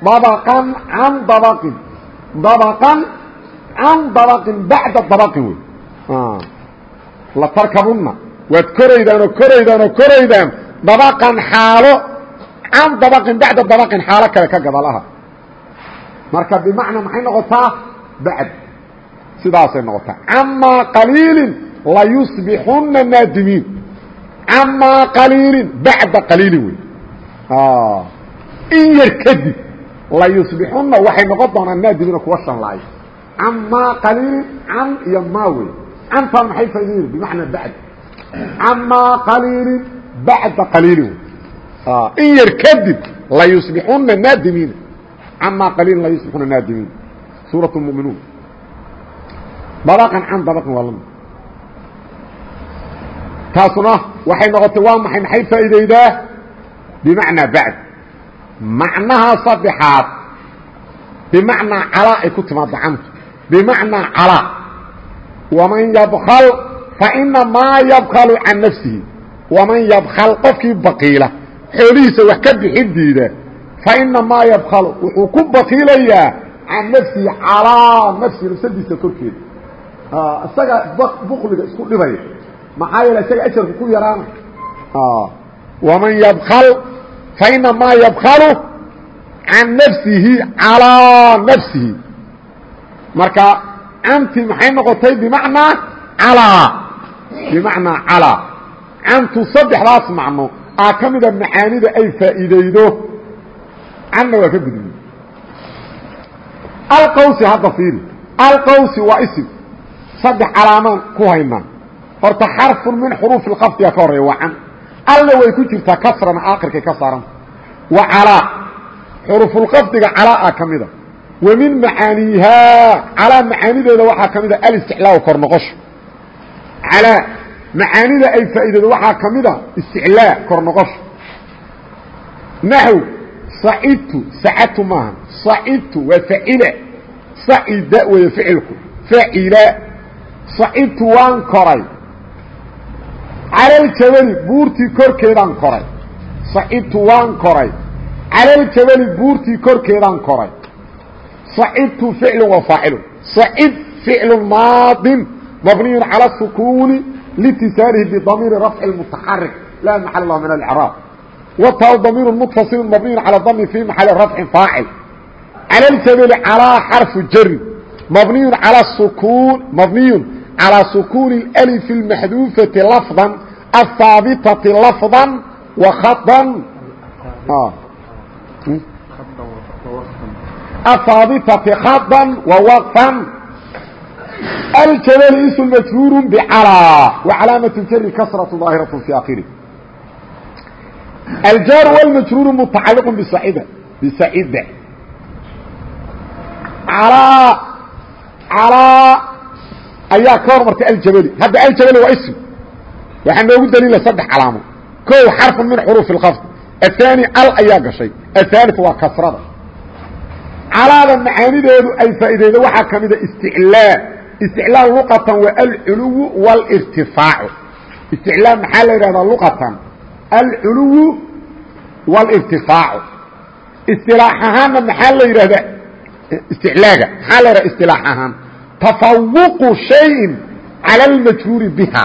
dabaqan can dabaqin. Dabaqan can dabaqin bacda dabaqin wey la tarkabunna waad koraydaan oo koraydaan dabaqan xaalo can dabaqin bacda dabaqin xaalo kale ka gabalaha marka bimacnaa maxay noqotaa bacd sidaasay noqotaa camaa qaliilin layusbixunna naadimiin camaa qaliilin bacda qaliilin wey in yar kadib layusbixunna waxay noqon doonaan naadimiina kuwa shanlaayo camaa qaliilin can iyo maa wey cantaan maxay faaidin bimacnaa bacd camaa qaliilin bacda qaliilin in yar kadib layusbixuna naadimiina camaa qaliilin layusbixuna naadimiin suuraة الmuminuun dabaqan can dabaqin waa lami taasuna waxay noqotay waa maxay maxay faa'iideydaa bimacnaa bacd macnaha saddexaad bimacnaa calaa ay ku timaado cantu bimacnaa calaa waman yabkl fainamaa yabkalu can nafsihi. Waman yabkal qofkii bakiila xoolihiisa wax ka bixin diida fainamaa yabkalu wuxuu ku bakiilayaa can nafsihi calaa nafsihi nafsadiisa korkeeda. Isaga bukliga isku dhibaya maxaa yeele isaga ajarku ku yaraana. Waman yabkal fainamaa yabkalu can nafsihi calaa nafsihi. Marka canti maxay noqotay bimacnaa calaa bimacnaa calaa cantu saddexdaas macno aa ka mida macaanida ay faa'iidaydo canna waa ka gudbi alqawsi hadda fiiri alqawsi waa isim saddex calaamaan ku haynaa horta xarfun min xuruufi lkafdiga ka horreeya waa can alla way ku jirtaa kasrana aakhirkay ka saaranta wa calaa xurufulqafdiga calaa a ka mida wa min macaaniihaa calaa macaanideeda waxaa ka mida alistixlaa kor noqosho. Calaa macaanida ay faa'iidado waxaa ka mida isticlaa kor noqosho. Naxw sacidtu sacadtu maaha sacidtu waa facila sacida weeye ficilku facila sacidtu waan koray. Calaljabali buurtii korkeedaan koray. Sacidtu waan koray. Calaljabali buurtii korkeedaan koray sacidtu ficlu wa faacilu sacid ficlu maadin مبني على السكون لاتصاله بضمير رفع المتحرك لا محل له من الاعراب wtaa damiir mutasilu mabniyu calى dami fi maxali rafcin faacil calى ljabli calىa xarfu jari mabniyu alى sukun mabniyu calىa sukuuni اlf اmaxduufati lafظa ahaabitati lafظa wa khaطa ahaabitati khaطa wa waqfan aljabl ism majhuur bcalىa وcalaamaة jari kasraة ظaahiraة fi akhirih الjاar والmjrوur متacalq bsacida bsacida calىa ayaa ka hormartay aljabli hadda aljabli waa ism waxaa noogu daliila saddex calaamo ko xarفu min xruuف الkفd الثاني al ayaa gashay الثالث waa kasrada calaada macaanideedu ay faa'iideydo. Waxaa ka mida isticlaa isticlaa luqatan waa alculuwu walirtifaacu. Isticlaa maxaa la yidhahdaa luqatan? Alculuwu walirtifaacu. Istilaax ahaanna maxaa la yidhahdaa? Isticlaaga. Maxaa la yidhahda istilaax ahaan? Tafawuqu shayin cala almajhuuri biha.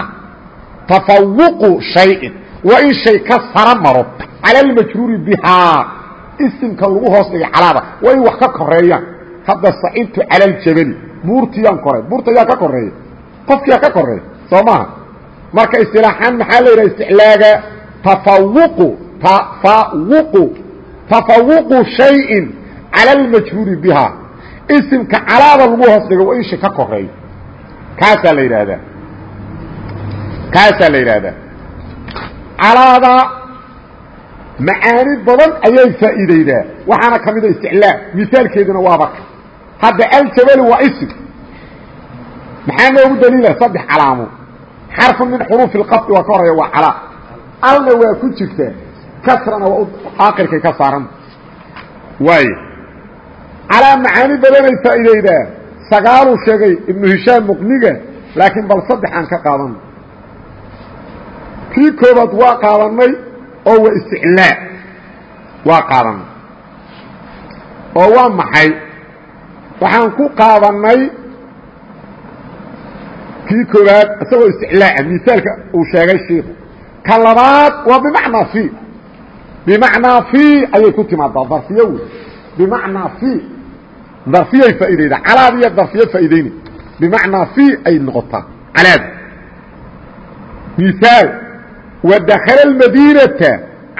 Tafawuqu shayin. Waa in shay ka sara maro cala almajhuuri bihaa isimka lagu hoos dhigay calaada waa in wax ka koreeyaan hadda sacibtu calى اljabali buurtiyaan koray. Buurta yaa ka koreeya qofkiyaa ka koreeya soo maha marka isilaaxaan maxaa la yidhaha isticlaaga? Tafawuqu. Tafawuqu. Tafawuqu shayin cala almajhuuri bihaa. Isimka calaada lagu hoos dhigo waa in shay ka koreeyo kaasaa la yidhaahdaa. Kaasaa la yidhaahdaa macaani badan ayay faa'iideydaa waxaana ka mida isticlaa misaalkeeduna waaba ka hadda aljabali waa isim maxaa noogu daliila? Saddex calaamo. Xarfu min xuruufi اlqafdi waa ka horreeya waa calaa alna waa ku jirtaa kasrana waa aakirkay ka saaran. Waay calaa macaani badanay faa'iideydaa sagaaluu sheegay ibnu hishaam muqniga laakiin bal saddex aan ka qaadano kii koobaad waa qaadanay oo waa isticlaa waa qaadanay oo waa maxay? waxaan ku qaadanay kii koobaad isagoo isticlaaca misaalka uu sheegay shiiku ka labaad waa bimacnaa i bimacnaa i ayay ku timaadaa darfiyo wey. bimacnaa i darfiyay faa'iidaydaa calaad iyo darfiyo faa'iidayna bimacnaa i ay noqotaa calaad. miaal wadakala اmadiinata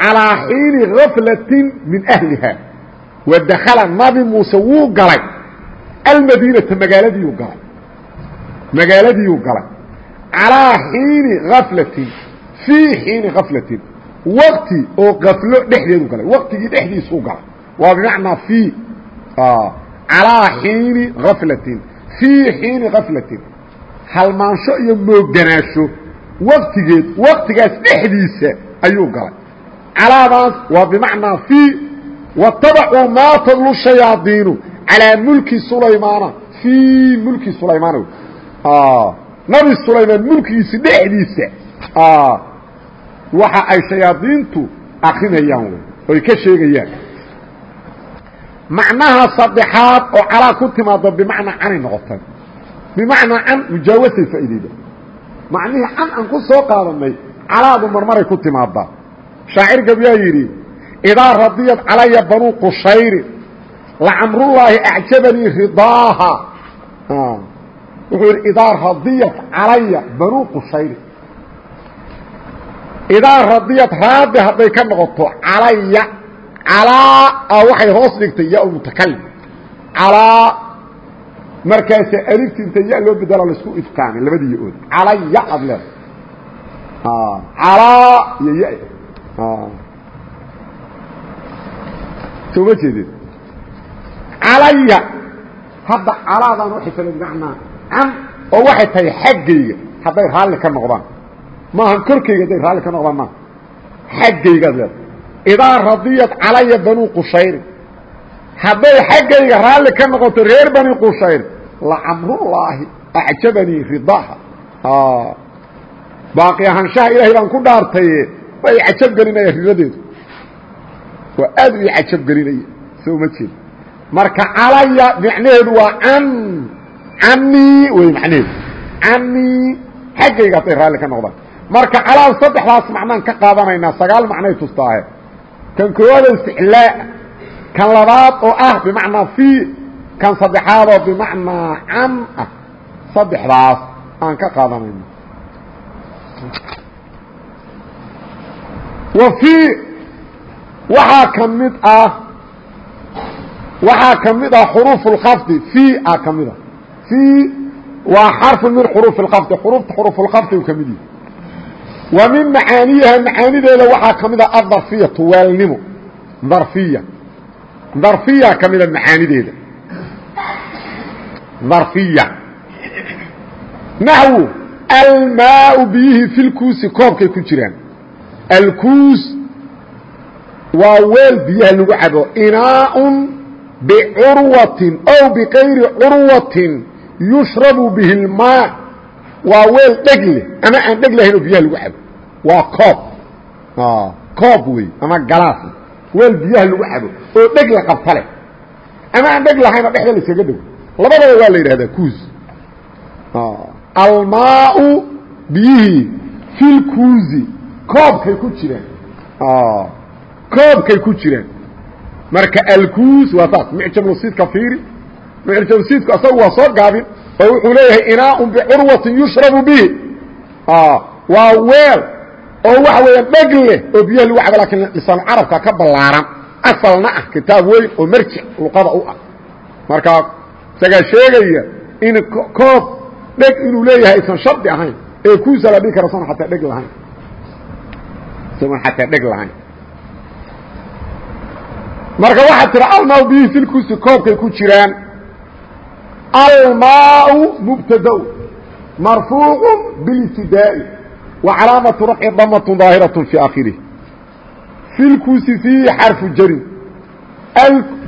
calىa xiini gaflati min ahliha wadakala nabi muuse wuu galay almadiinata magaaladiiyuu galay magaaladiiyuu galay calىa xiini gaflatin fii xiini kaflatin wakti oo kaflo dhexdeedu galay waktigii dhexdiisuu galay waa bimacnaa fii calaa xiini kaflatin fii xiini kaflatin halmaansho iyo mooganaasho waktigeed waktigaas dhexdiisa ayuu galay. Calaadaas waa bimacnaa fii watabacuu maa tadlu shayaadiinu calaa mulki sulaymaana. Fii mulki sulaymaana. Nabi sulaymaan mulkigiisi dhexdiisa. Waxa ay shayaadiintu akrinayaan wy oy ka sheegayaan. Macnaha saddexaad oo calaa ku timaado bimacnaa canay noqotay bimacnaa can mujaawasay faa'iideyda macnihii can aan ku soo qaadanay calaadu marmaray ku timaadaa shaacir gabyaa yidhi idaa radiyad calaya banuu qushayri lacamrullaahi acjabanii ridaaha. Wuxuu yidhi idaa radiyat calaya banuu qushayri. Idaa radiyad raadi hadday ka noqoto calaya calaa waxay hoos dhigtay ya mutakalim calaa markaasa alifti inta ya loo bedela la isku ifkaamay labadii ya-ood calaya ad leeda calaa iyo ya. Soo ma jeedeen calaya. Hadda calaadan waxay fala bimacnaa can oo waxay tahay xaggayga. Hadday raalli ka noqdaan. Maahan korkayga hadday raalli ka noqdaan maaha xaggaygaad leeda idaa radiyat calaya banuu qushayri hadday xaggayga raalli ka noqoto reer bani qushayr lacamrullaahi acjabanii ridaaha. Baaqi ahaanshaha ilaahay baan ku dhaartaye way cajab gelinaya ridadeedu. Waa aad ii cajab gelinaya soo ma jeed marka calaya macnaheedu waa can. Canii wey macnaheedu canii xaggayga hadday raalli ka noqdaan. Marka calaal saddexdaas macnaan ka qaadanaynaa sagaal macnay tustaahe. Kan koowaad oo isticlaa kan labaad oo ah bimacnaa fi kan saddexaad oo bimacnaa can ah saddexdaas aan ka qaadanayno. Wa fii waxaa ka mid ah waxaa ka mid ah xuruuf اlkhafdi fii a ka mid a fii waa xarfu min xuruuf اlkhafdi xuruufta xuruufulkhafdi uu ka mid yahay. Wa min macaaniyiha macaanideeda waxaa ka mid a adarfiyatu weelnimo darfiya. Darfiya ka mida macaanideeda darfiya naxwu almaau biyihii fi lkuusi koobkay ku jiraan. Alkuus waa weel biyaha lagu cabo. Inaaun bicurwatin ow bikayri curwatin yushrabu bihi اlmaa waa weel dheg leh ama aan dheg lahayn oo biyaha lagu cabo. Waa koob. Koob wey ama galaas. Weel biyaha lagu cabo oo dheg la qabta leh ama aan dheg lahayn oo dhexda la iskaga dhow. Labadaba waa la yidhahdaa kuus. Almaau biyihii fi lkuuzi koobkay ku jiraan. Koobkay ku jiraan. Marka alkuus waa saas micjamlusiidka fiiri. Micjamlusiidku asagu waa soo gaabin. Oo wuxuu leeyahay inaaun bicurwatin yushrabu bihi. Waa weel oo waxa weeyaan dheg leh oo biyaha lagu cabo lakiin lisaan carabka ka ballaaran asalna ah kitaab weyn oo marjic luqada u ah. Markaa isagaa sheegaya in koob dheg inuu leeyahay aysan shardi ahayn ee kuusa la dhigi kara son ataa dheg lahayn. Isagoon xataa dheg lahayn. Marka waxaa tira almaau bihi filkuusi koobkay ku jiraan. Almaau mubtadau marfuucu bilibtidaa'i wa calaamatu rafci damatun daahiraة fi akhirih filkuusi fiihi xarfu jarin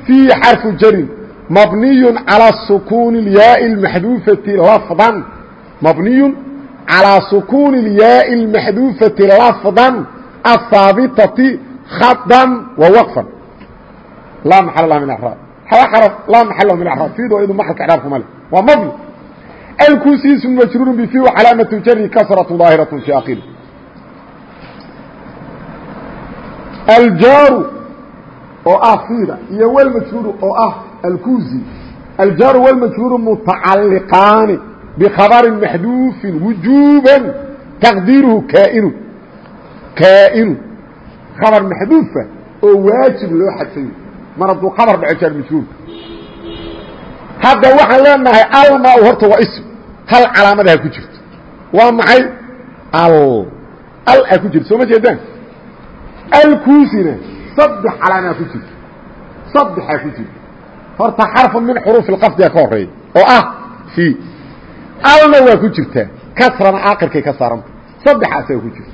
fiihi xarfu jarin mabniy calى sukuuni اlyaai اmaxduufati lafdan mabniy calىa sukuuni اlyaai اlmaxduufati lafdan ahaabitati hadan wa waqfan laa maxal lah min araab laa maxal min araab fiido idu maxalka iraabku male waa mabni alkuusi ism majruur bfi calaamaة jari kasraة ظaahiraة fi akiri aljaaru oo ah fiida iyo wlmajruuru oo ah alkuusi aljaaru wاlmajruuru mutacaliqaani bkhabri maxduufin wujuuba taqdiiruhu kaainu kaainu khabar maxduufa oo waajib loo xadfayo mar hadduu khabar dhaco jaar majruurka hadda waxaan leenahay almaa horta waa ism hal calaamadaha ku jirto waa maxay al al a ku jirto soo ma jeedaan alkuusina saddex calaamaha ku jirto saddexaa ku jirto horta xarfu min xuruufi اlqafdiga ka horreeya oo ah fii alna waa ku jirtaa kasrana aakirkay ka saaranta saddexaasaa ku jirta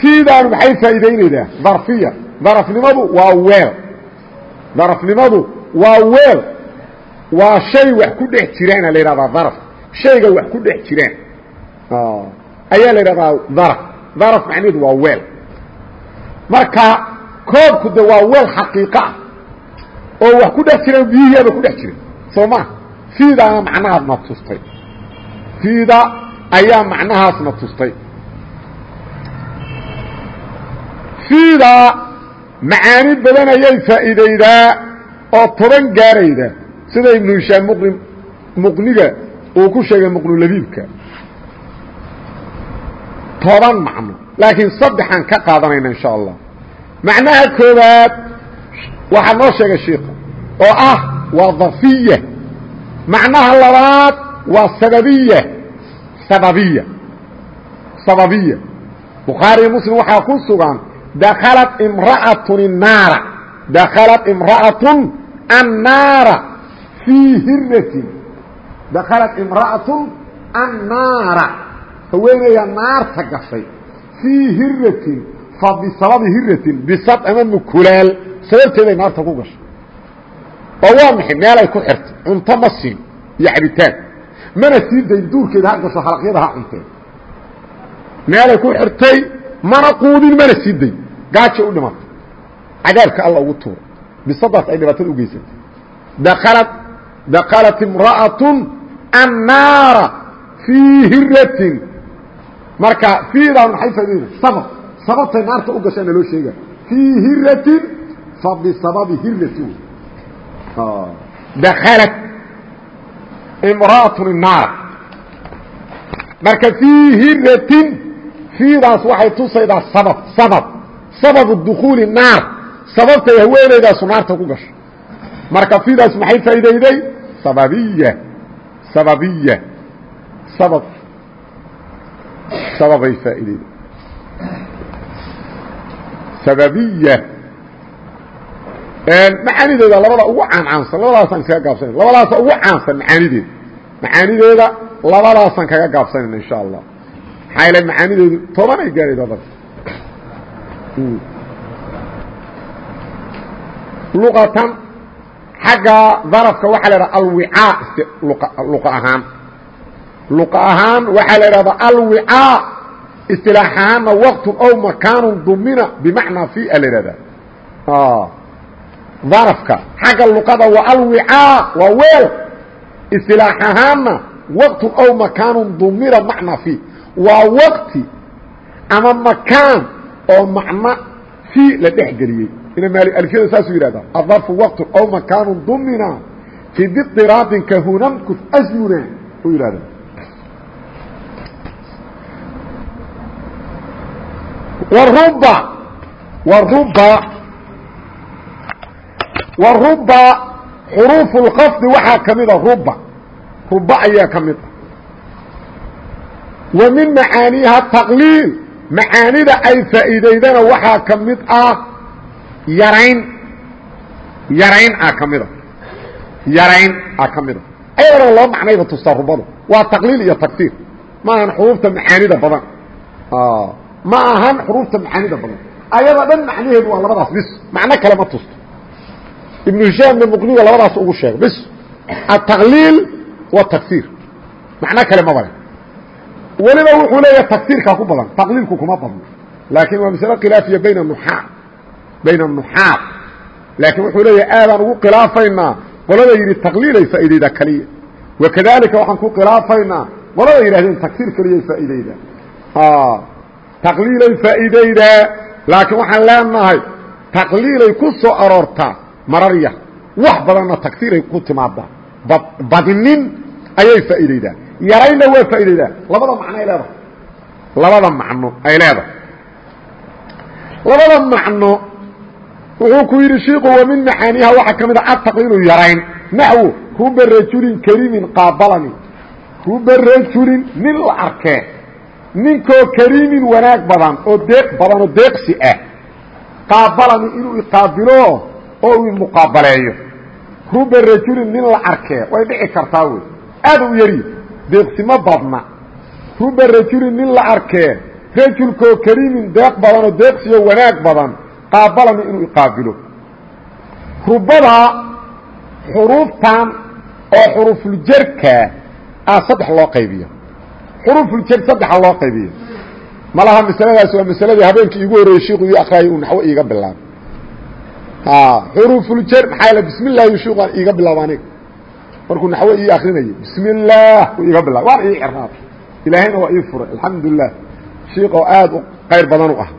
fiidaanu maxay faa'iidaynaydaa darfiya darafnimadu waa weel. Darafnimadu waa weel. Waa shay wax ku dhex jiraana la yidhahdaa daraf. Shayga wax ku dhex jiraan. Ayaa la yidhahdaa daraf daraf macnaheedu waa weel. Marka koobku de waa weel xaqiiqo ah oo wax ku dhex jiraan biyihiiaba ku dhex jira. Soo maa fiidaana macnahaasna tustay. Fiida ayaa macnahaasna tustay. Fiida macaani badan ayay faa'iidaydaa oo toban gaarayda sida ibnu hishaam muqniga uu ku sheegay muqnulabiibka toban macno. Laakiin saddexaan ka qaadanayna insha allah. Macnaha koowaad waxaa noo sheegay shiika oo ah waa dafiya macnaha labaad waa sababiya. Sababiya. Sababiya. Bukhaariyo muslim waxaa ku sugan dakhalat imra'atun الnaara dakhalat imra'atun annaara fii hiratin dakhalat imra'atun annaara haweenaya naarta gashay fii hiratin fa bisababi hiratin bisad ama mukulaal sababteeday naarta ku gashay. Oo waa ku xirtay cunto ma siin iyo mana sii dayn duurkeeda ha gasho halaqyada ha cunteen. Meelay ku xirtay mana quudin mana sii dayn. Gaajo u dhimatay. Cadaabka alla ugu tuura bisadaas ay dhibaatada ugeysatay dalat dakhalat imra'atun annaara fii hiratin marka fiidaa maxay faaidayna sabab. Sababtay naarta u gashaa naloo sheega. Fii hiratin fa bisababi hiratin dakhalat imra'atun الnaar marka fii hiratin fiidaas waxay tusaydaa sabab. Sabab. Sababu dukuuli naar. Sababtay haweeneydaasu naarta ku gasho marka fiidaas maxay faa'iidayday sababiya. Sababiya. Sabab sababay faa'iidayday sababiya. Macaanideeda labada ugu caancaansan labadaasaan iskaga gaabsanayna labadaasa ugu caansan macaanideeda macaanideeda labadaasaan kaga gaabsanayna insha allah maxaa yaele macaanideedu toban ay gaarayda dad luqatan xagga darafka waxaa la idhaha alwicaa luqa ahaan luqa ahaan waxaa la idhahdaa alwicaa istilaax ahaanna waqtun ow makaanun dumina bimacnaa fi a la idhahdaa darafka xagga luqada waa alwicaa waa weel. Istilaax ahaanna waqtun ow makaanun dumina macnaa fi waa waqti ama makaan oo macno fi la dhex geliyey. Alfyada saasuu yihahda adarfu waqtu aw makaanu dumina fi diiraabin kahunamkus asmuna u yihahda wruba wruba waruba xuruufu اlkafdi waxaa ka mida ruba ruba ayaa ka mid a. Wa min macaaniiha taqliil. Macaanida ay faa'iidaydana waxaa ka mid ah yarayn. Yarayn a ka mida yarayn a ka mida ayadana laba macnayba tustaa rubadu waa taqliil iyo tagsiir ma ahan xuruufta macaanida badan ma ahan xuruufta macaanida badan. Ayada dhan macnaheedu waa labadaas bis macno kale ma tusto. Ibnu hishaamna muqniga labadaas ugu sheegay bis ataqliil wataksiir macno kale ma bale weliba wuxuu leeyahay tagsiirkaa ku badan taqliilku kuma badno laakiin waa masale khilaafiya bayna nuxaa bayna nuxaad. Laakiin wuxuu leeyahay aadaan ugu khilaafaynaa. Qolada yidhi taqliilay faa'iidaydaa keliya wakadalika waxaan ku khilaafaynaa. Qolada yidhahdeen tagsiir keliyay faa'iidaydaa taqliilay faa'iidaydaa laakiin waxaan leenahay taqliilay ku soo aroortaa mararya wax badanna tagsiiray ku timaadaa badinin ayay faa'iidaydaa yaraynna waa faa'iidaydaa labada macno ay leedahay. Labada macno ay leedahay. Labada macno wuxuu ku yidhi shiiku wa min macaaniiha waxaa ka mid a ataqliilu yarayn. Naxwo ruba rajulin kariimin qaabalani ruba rajulin nin la arkee ninkoo kariimin wanaag badan oo deeq badan oo deeqsi ah qaabalani inuu iqaabilo oo uu muqaabaleeyo. Ruba rajulin nin la arkee way dhici kartaa wey. Aada u yari deeqsimo badna. Ruba rajulin nin la arkee rajulkoo kariimin deeq badan oo deeqsiyo wanaag badan qaabalani inuu iqaabilo rubada xuruuftan oo xurufuljarka ah saddex loo qaybiyo xurufuljar saddexa loo qaybiyo. Malaha masaladaas waa masaladii habeenkii iigu horreeyey shiiku ii akriyay uu naxwo iiga bilaabo xurufuljar maxaa yaele bismi llahi shiikaan iiga bilaabo aniga. Markuu naxwo ii akrinayay bismi اllaah uu iiga bilaabo waana ii cernaab ilaahayna waa ii furay alxamdulilah shiikoo aada u qayr badan u ah.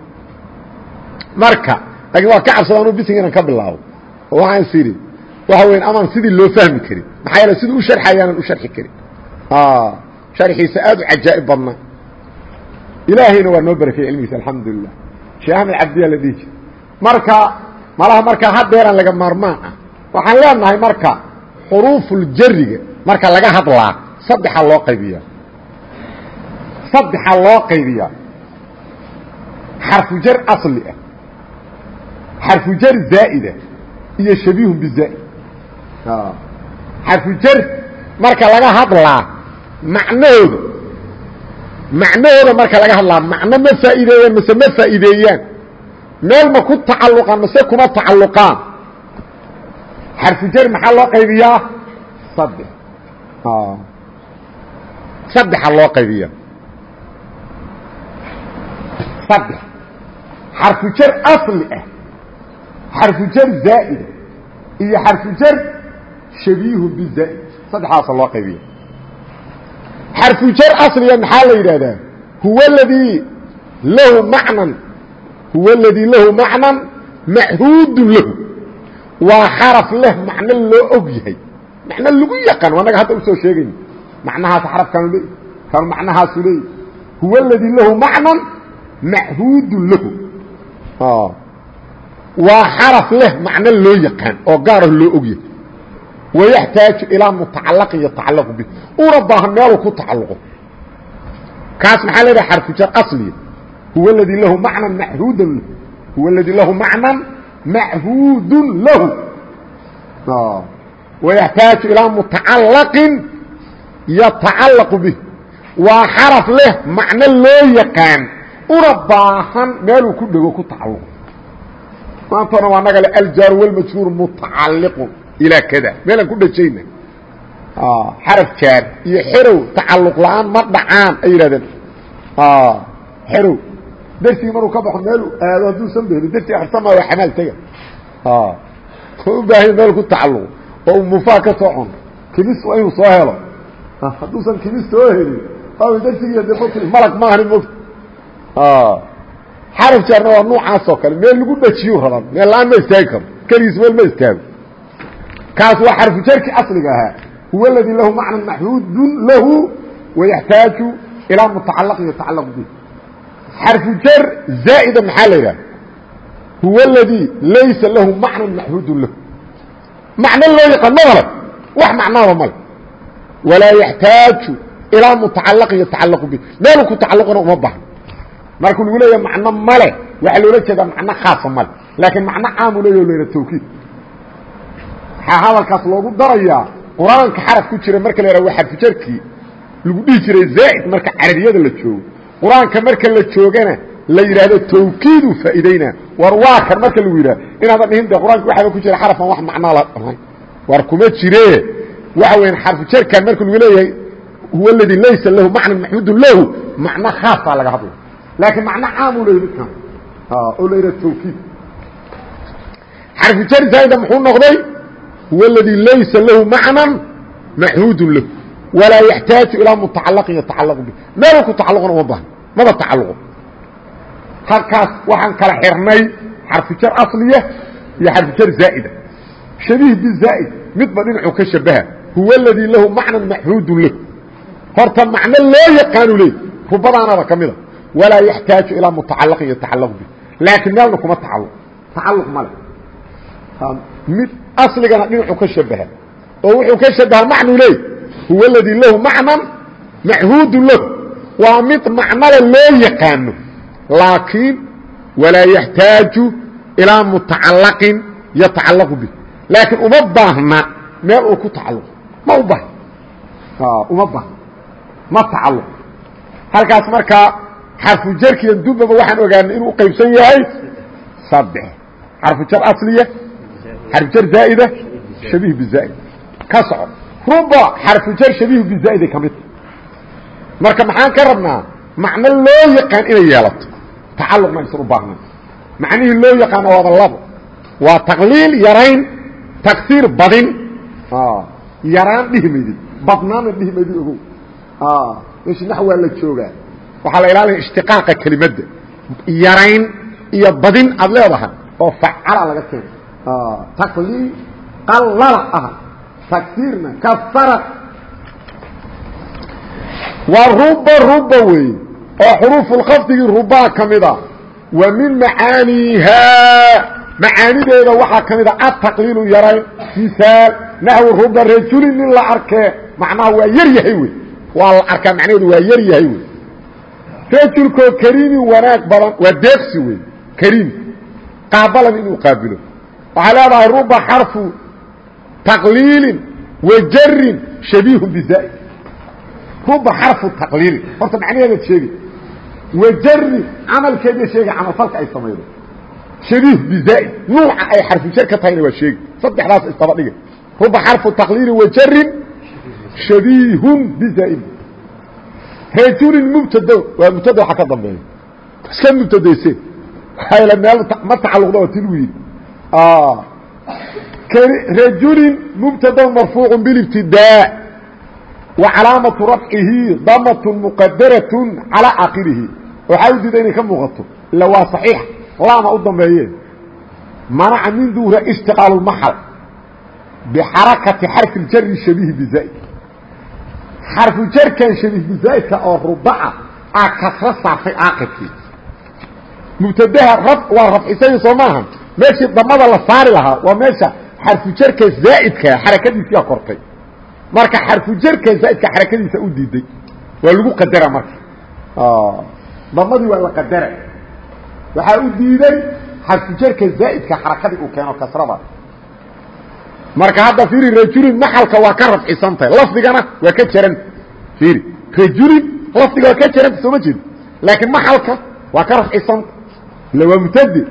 Marka laakiin waa ka cabsada anuu bising inaan ka bilaabo. Oo waxaan is idhi waxa weya amaan sidii loo fahmi karin. Maxaa yeele siduu u sharxayaanan u sharxi karin sharxiisa aad u cajaa'ib badna ilaahayna waa noo barakeyey cilmigiisa alxamdulilah sheekh axmed cabdiyaa la dhihi jira marka malaha markaa haddeeraan laga maarmaan ah waxaan leenahay marka xuruufuljariga marka laga hadlaa saddexa loo qaybiyaa saddexa loo qaybiyaa xarfu jar asli ah xarfu jar zaa'ida iyo shabiihun bizaa'id xarfu jar marka laga hadlaa macnahooda. Macnahooda marka laga hadlaa macno ma faa'iideeyaan mase ma faa'iideeyaan? Meel ma ku tacalluqaan mase kuma tacalluqaan? Xarfu jar maxaa loo qaybiyaa? Saddex. Saddexa loo qaybiyaa. Saddex. Xarfu jar asli ah. Xarfu jar zaa'ida iyo xarfu jar shabiihu bizaa'id saddexdaasa loo qaybiya xarfu jar asliga maxaa la yidhaahdaa huwa aladii lahu macnan. Huwa اladii lahu macnan machuudun lahu. Waa xaraf leh macno loo og yahay. Macno lagu yaqaan anaga hadda u soo sheegayna macnahaas xarafkaanu leey kan macnahaasu leey huwa اladii lahu macnan machuudun lahu. Waa xaraf leh macno loo yaqaan oo gaarah loo og yahay wayaxtaaju ilaa mutacalaqin yatacalaqu bih una baahan meeluu ku tacalluqo kaas maxaa la yidhaha xarfujar asliya huwa اladii lahu macnan machuudan lahu huwa اladii lahu macnan machuudun lahu wayaxtaaju ilaa mutacalaqin yatacallaqu bih waa xaraf leh macno loo yaqaan una baahan meeluu ku dhego ku tacalluqo maantana waa naga le aljaaru wاlmajhuur mutacaliqun ilaa kada meelaan ku dhajayna xaraf jaar iyo xerow tacalluq la'aan ma dhacaan ay yidhahdeen xerow. Dersigii maruu ka baxo meelu aado hadduusan behelin dersi arsama waa xamaal tega. U baahanya meel ku tacalluqo oo u mufaa ka soo cuno kimis waa inuu soo helo. Hadduusan kimis soo helin dersigii de mt malag maahani mogta xaraf jaarna waa nuucaas oo kale. Meel lagu dhajiyu rabaan meel la'aan ma istaagi karo. Keligiis meel ma istaago kaas waa xarfu jarki asliga ahaa. Huwa اladii lahu macna maxuudun lahu wayaxtaaju ilaa mutacalaqin yatacalaq bih xarfu jar zaa'ida maxaa la yidhaha huwa اladii laysa lahu macna maxuudun lahu. Macno loo yaqaan ma male. Wax macnaaba male. Walaa yaxtaaju ilaa mutacalaqin yatacalaqu bih meeluu ku tacalluqana uma bahno markuu lagu leeyaha macno male waxaa loola jeedaa macno khaasa male. Laakiin macno caamu leeyaho la yidhaha tawkiid waxaa hadalkaas loogu darayaa qur'aanka xaraf ku jira marka la yidhaha waa xarfujarkii lagu dhihi jiray zaa'id marka carabiyada la joogo. Qur'aanka marka la joogana la yidhaahdo tawkiidu faa'iideyna war waa kan marka lagu yidhaha inaadan dhihin de qur'aanka waxaaba ku jira xarafan wax macnaa la dhahay. War kuma jire. Waxa weyan xarfujarkan marka lagu leeyahay huwa aladii laysa lahu macnan maxmuudun lahu. Macno khaasaa laga hadlay. Laakiin macno caamuu leeyahy midkan oo la yidhaha tawkiid. Xarfujar zaa'ida muxuu noqday huwa اladii laysa lahu macnan maxhuudun lahu walaa yaxtaaju ilaa mutacalaqin yatacalaqu bih meeluu ku tacalluqna uma baahno maba tacalluqo halkaas waxaan kala xirnay xarfujar asliya iyo xarfujar zaa'ida shabiih bizaa'id midba dhinacuu ka shabaha huwa اladii lahu macnan maxhuudun lahu horta macno loo yaqaanu leey rubadaanaba ka mida walaa yaxtaaju ilaa mutacalaqin yatacalaqu bih laakiin meelna kuma tacalluq tacalluq male mid asligana dhinacu ka shabaha. Oo wuxuu ka shabaha macnu leey huwa اladii lahu macnan machuudu lahu. Waa mid macnada loo yaqaano laakiin walaa yaxtaaju ilaa mutacalaqin yatacalaqu bih. Laakiin uma baahna meel uu ku tacalluqo ma u baahna. Uma baahna. Ma tacalluq. Halkaas markaa xarfu jarkiya dubaba waxaan ogaanay inuu uqaybsan yahay saddex. Xarfu jar asliya xarfujar zaa'ida shabiih bizaa'id ka soco ruba xarfujar shabiih bizaa'iday ka midta marka maxaan ka rabnaa macno loo yaqaan inay yeelato tacalluqna aysan u baahnayn macnihii loo yaqaana waaba labo waa taqliil yarayn tagsiir badin yaraan dhihi maydid badnaana dhihi maydid ogow meshi nax waa la joogaa waxaa la ilaalinaya ishtiqaaqa kelimadda yarayn iyo badin aad leedahay oo facala laga keena taqliil qallala ah. Tagsiirna kasara waa ruba ruba weeye oo xuruufulkhafdigii rubaa ka mida wa min macaaniihaa macaanideeda waxaa ka mida ataqliilu yarayn misaal naxwi ruba rajulin nin la arkee. Macnaha waa yar yahay wey. Waa la arkaa macnaheedu waa yar yahay wey. Rajulkoo kariimin wanaag badan waa deeqsi wey. Kariim. Qaabalan inuu qaabilo waxay leedahay ruba xarfu taqliilin wa jarin shabiihu bizaaid ruba xarfu taqliilin. Horta macnaheedaad sheegi. Wa jarin camalkeeda sheega camalfalka ay samaydo shabiih bizaaid nuuca ay xarfu jar ka tahayna waa sheegi. Saddexdaas isdaba dhiga ruba xarfu taqliilin wa jarin shabiihun bizaaid rajulin mubtadow waa mubtada waxa ka dambeeya. Iska mubtadayse waxayla meel ma tacalluqda oo tilgu yidhi rajulin mubtada marfuuc biاlibtidaa wa calaamatu rafcihi damatun muqadaraة calى aakirihi waxaa u diida inay ka muuqato ila waa صaxiix laama u dambeeye manaca min duura ishtiqaalu maxal bixarakati xarfi ljari shabihi bizaaid xarfu jarkan shabiih bizaaidka oo rubaca aa kasra saartay caaqibkii mubtadaha rab waa rafcisay soo maaha meeshii damada la saari lahaa waa meesha xarfujarka zaa'idka xarakadiisiia kortay. Marka xarfujarka zaa'idka xarakadiisa u diiday. Waa lagu qadara marka. Damadii waa la qadara. Waxaa u diiday xarfujarka zaa'idka xarakadii uu keeno kasrada. Marka hadda fiiri rajulin maxalka waa ka rafcisantahay lafdigana waa ka jaranta fiiri rajulin lafdiga waa ka jaranta soo ma jeedo laakiin maxalka waa ka rafcisanta ila waa mubtade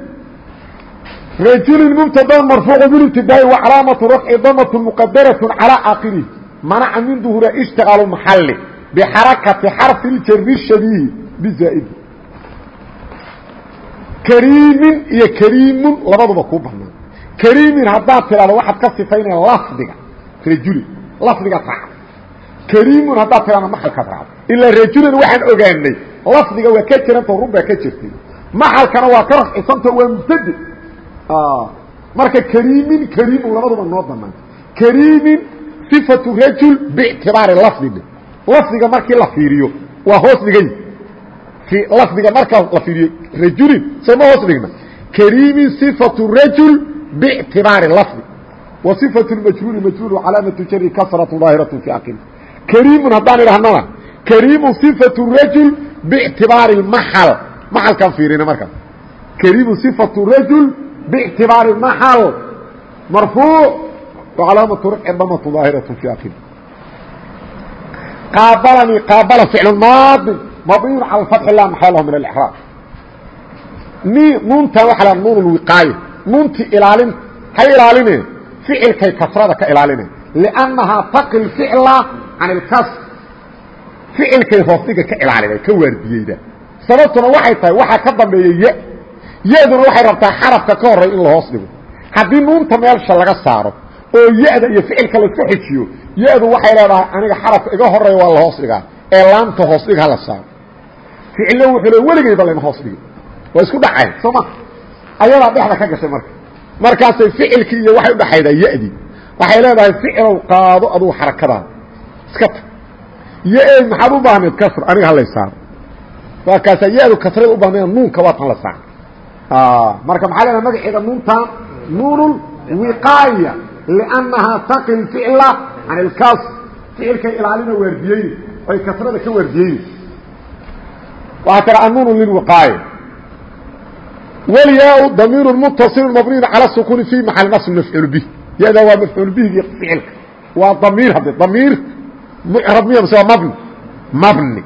rajulin mubtada marfuucu bilibtidaai wa calaamatu rafci damatu muqadaratun calaa aakhirihi. Manaca min duhura ishtiqaalu maxali bixarakati xarfi ljari shabiihi bizaa'idi kariimin iyo kariimun labaduba kuu banaan kariimin haddaad tidhahdo waxaad ka sifaynaya lafdiga rajulin lafdiga raacda kariimun haddaad tidhahdo maxalkaad raacdo ilaa rajulin waxaan ogaanay lafdiga waa ka jiranta run baa ka jirtay. Maxalkana waa ka rafcisanta waa mubtade marka kariimin kariimun labaduba noo banaan kariimin صifatu rajul bictibaari lafdi lafdiga markii la fiiriyo waa hoos dhigay lafdiga markaa la fiiriyo rajulin sooma hoos dhigna kariimin صifatu rajul bictibaari lafdi wa صifatu majruuri majruur calaamatu jari kasratu daahiratu fi akil kariimun haddaan idhahnana kariimu صifatu rajul bictibaari maxal maxalkaan fiirina markaas kariimu صifatu rajul باعتبار المحل مرفوع وعلامة رفع ضمة ظاهرة في آخره قابلني قابل فعل ماض مبني على الفتح لا محله من الإحرام نونتا وحلا نون الوقاية نونتي إلالين هاي إلالين فعل كي كسرة كإلالين لأنها تقي الفعل عن الكسر فعل كي هوستيك كإلالين كواردية ده سببتنا وحي تاي وحا كضم بيه ya-duna waxay rabtaa xarafka ka horey in la hoos dhigo. Haddii nuunta meelsha laga saaro oo ya-da iyo ficilka la isku xijiyo ya-du waxay leedahay aniga xarafka iga horreeya waa la hoos dhigaa ee laamta hoos dhig hala saaro. Ficillo wuxuu le weligayba lama hoos dhigi waa isku dhacayn soo ma? Ayadaa dhexda ka gashay marka. Markaasay ficilkii iyo waxay udhaxaydaa ya-dii waxay leedahay ficilow qaado adugu xarakadaada iska tag. Yo-e maxaad u baahneed kasr? Aniga halay saaro. Waa kaasaa ya-du kasrada u baahneed nuunka waa tan la saaro marka maxaa leedaha magaceeda nuuntan nuun wiqaaya liannahaa taqi ficla can ilkas ficilkay ilaalina waardiyeyni oy kasrada ka waardiyeyni waxaa tira anuunu lilwiqaaya walyaa damiiru mutaصilu mabniyu calى sukuni fi maxal nasb mafcuul bih yadaa waa mafcuul bihgii ficilka waa damiir hadde damiir mucrab miya mase waa mabni mabni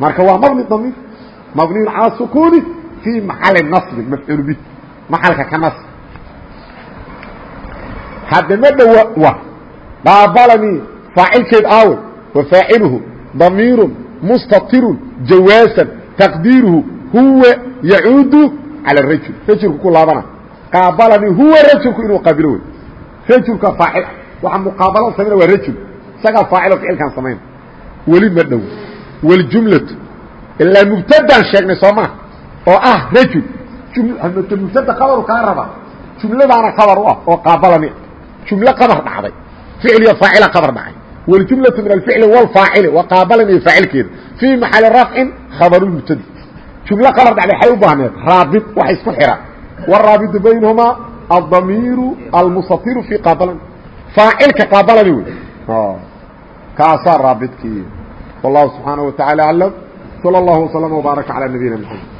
marka waa mabni damiir mabniyu calى sukuni fii maxali nasbin mafcuul bih maxalka ka nasb haddama dhowa qaabalanii faacilkeed aawe wafaaciluhu damiirun mustatirun jawaasan taqdiiruhu huwa yacuudu cala rajul rajulku ku laabana qaabalanii huwa rajulku inuu qaabilo wey rajulka faacil waxaa muqaabalada samayna waa rajul isagaa faacilo ficilkan samayna weli ma dhowo waljumlatu ilaa mubtadaan sheegnay soo maa oo ah rajul mubtada kabaru kaa raba jumladaana kabar u ah oo qaabalani jumlo qabar dhacday ficil iyo faacila qabar dhacay waljumlatu min alficli wاlfaacili wa qaabalan iyo faacilkeeda fii maxali rafcin khabarulmubtadi jumlo qabar dhacday waxay u baahneed raabit wax isku xira wاraabitu baynahumaa aلdamiiru almusatiru fii qaabalani faacilka qaabalani wey kaasaa raabidkii wallahu subxaanaه wa taعalى aclam slى اllah وslم وbaarك عalى nabiyina mxamed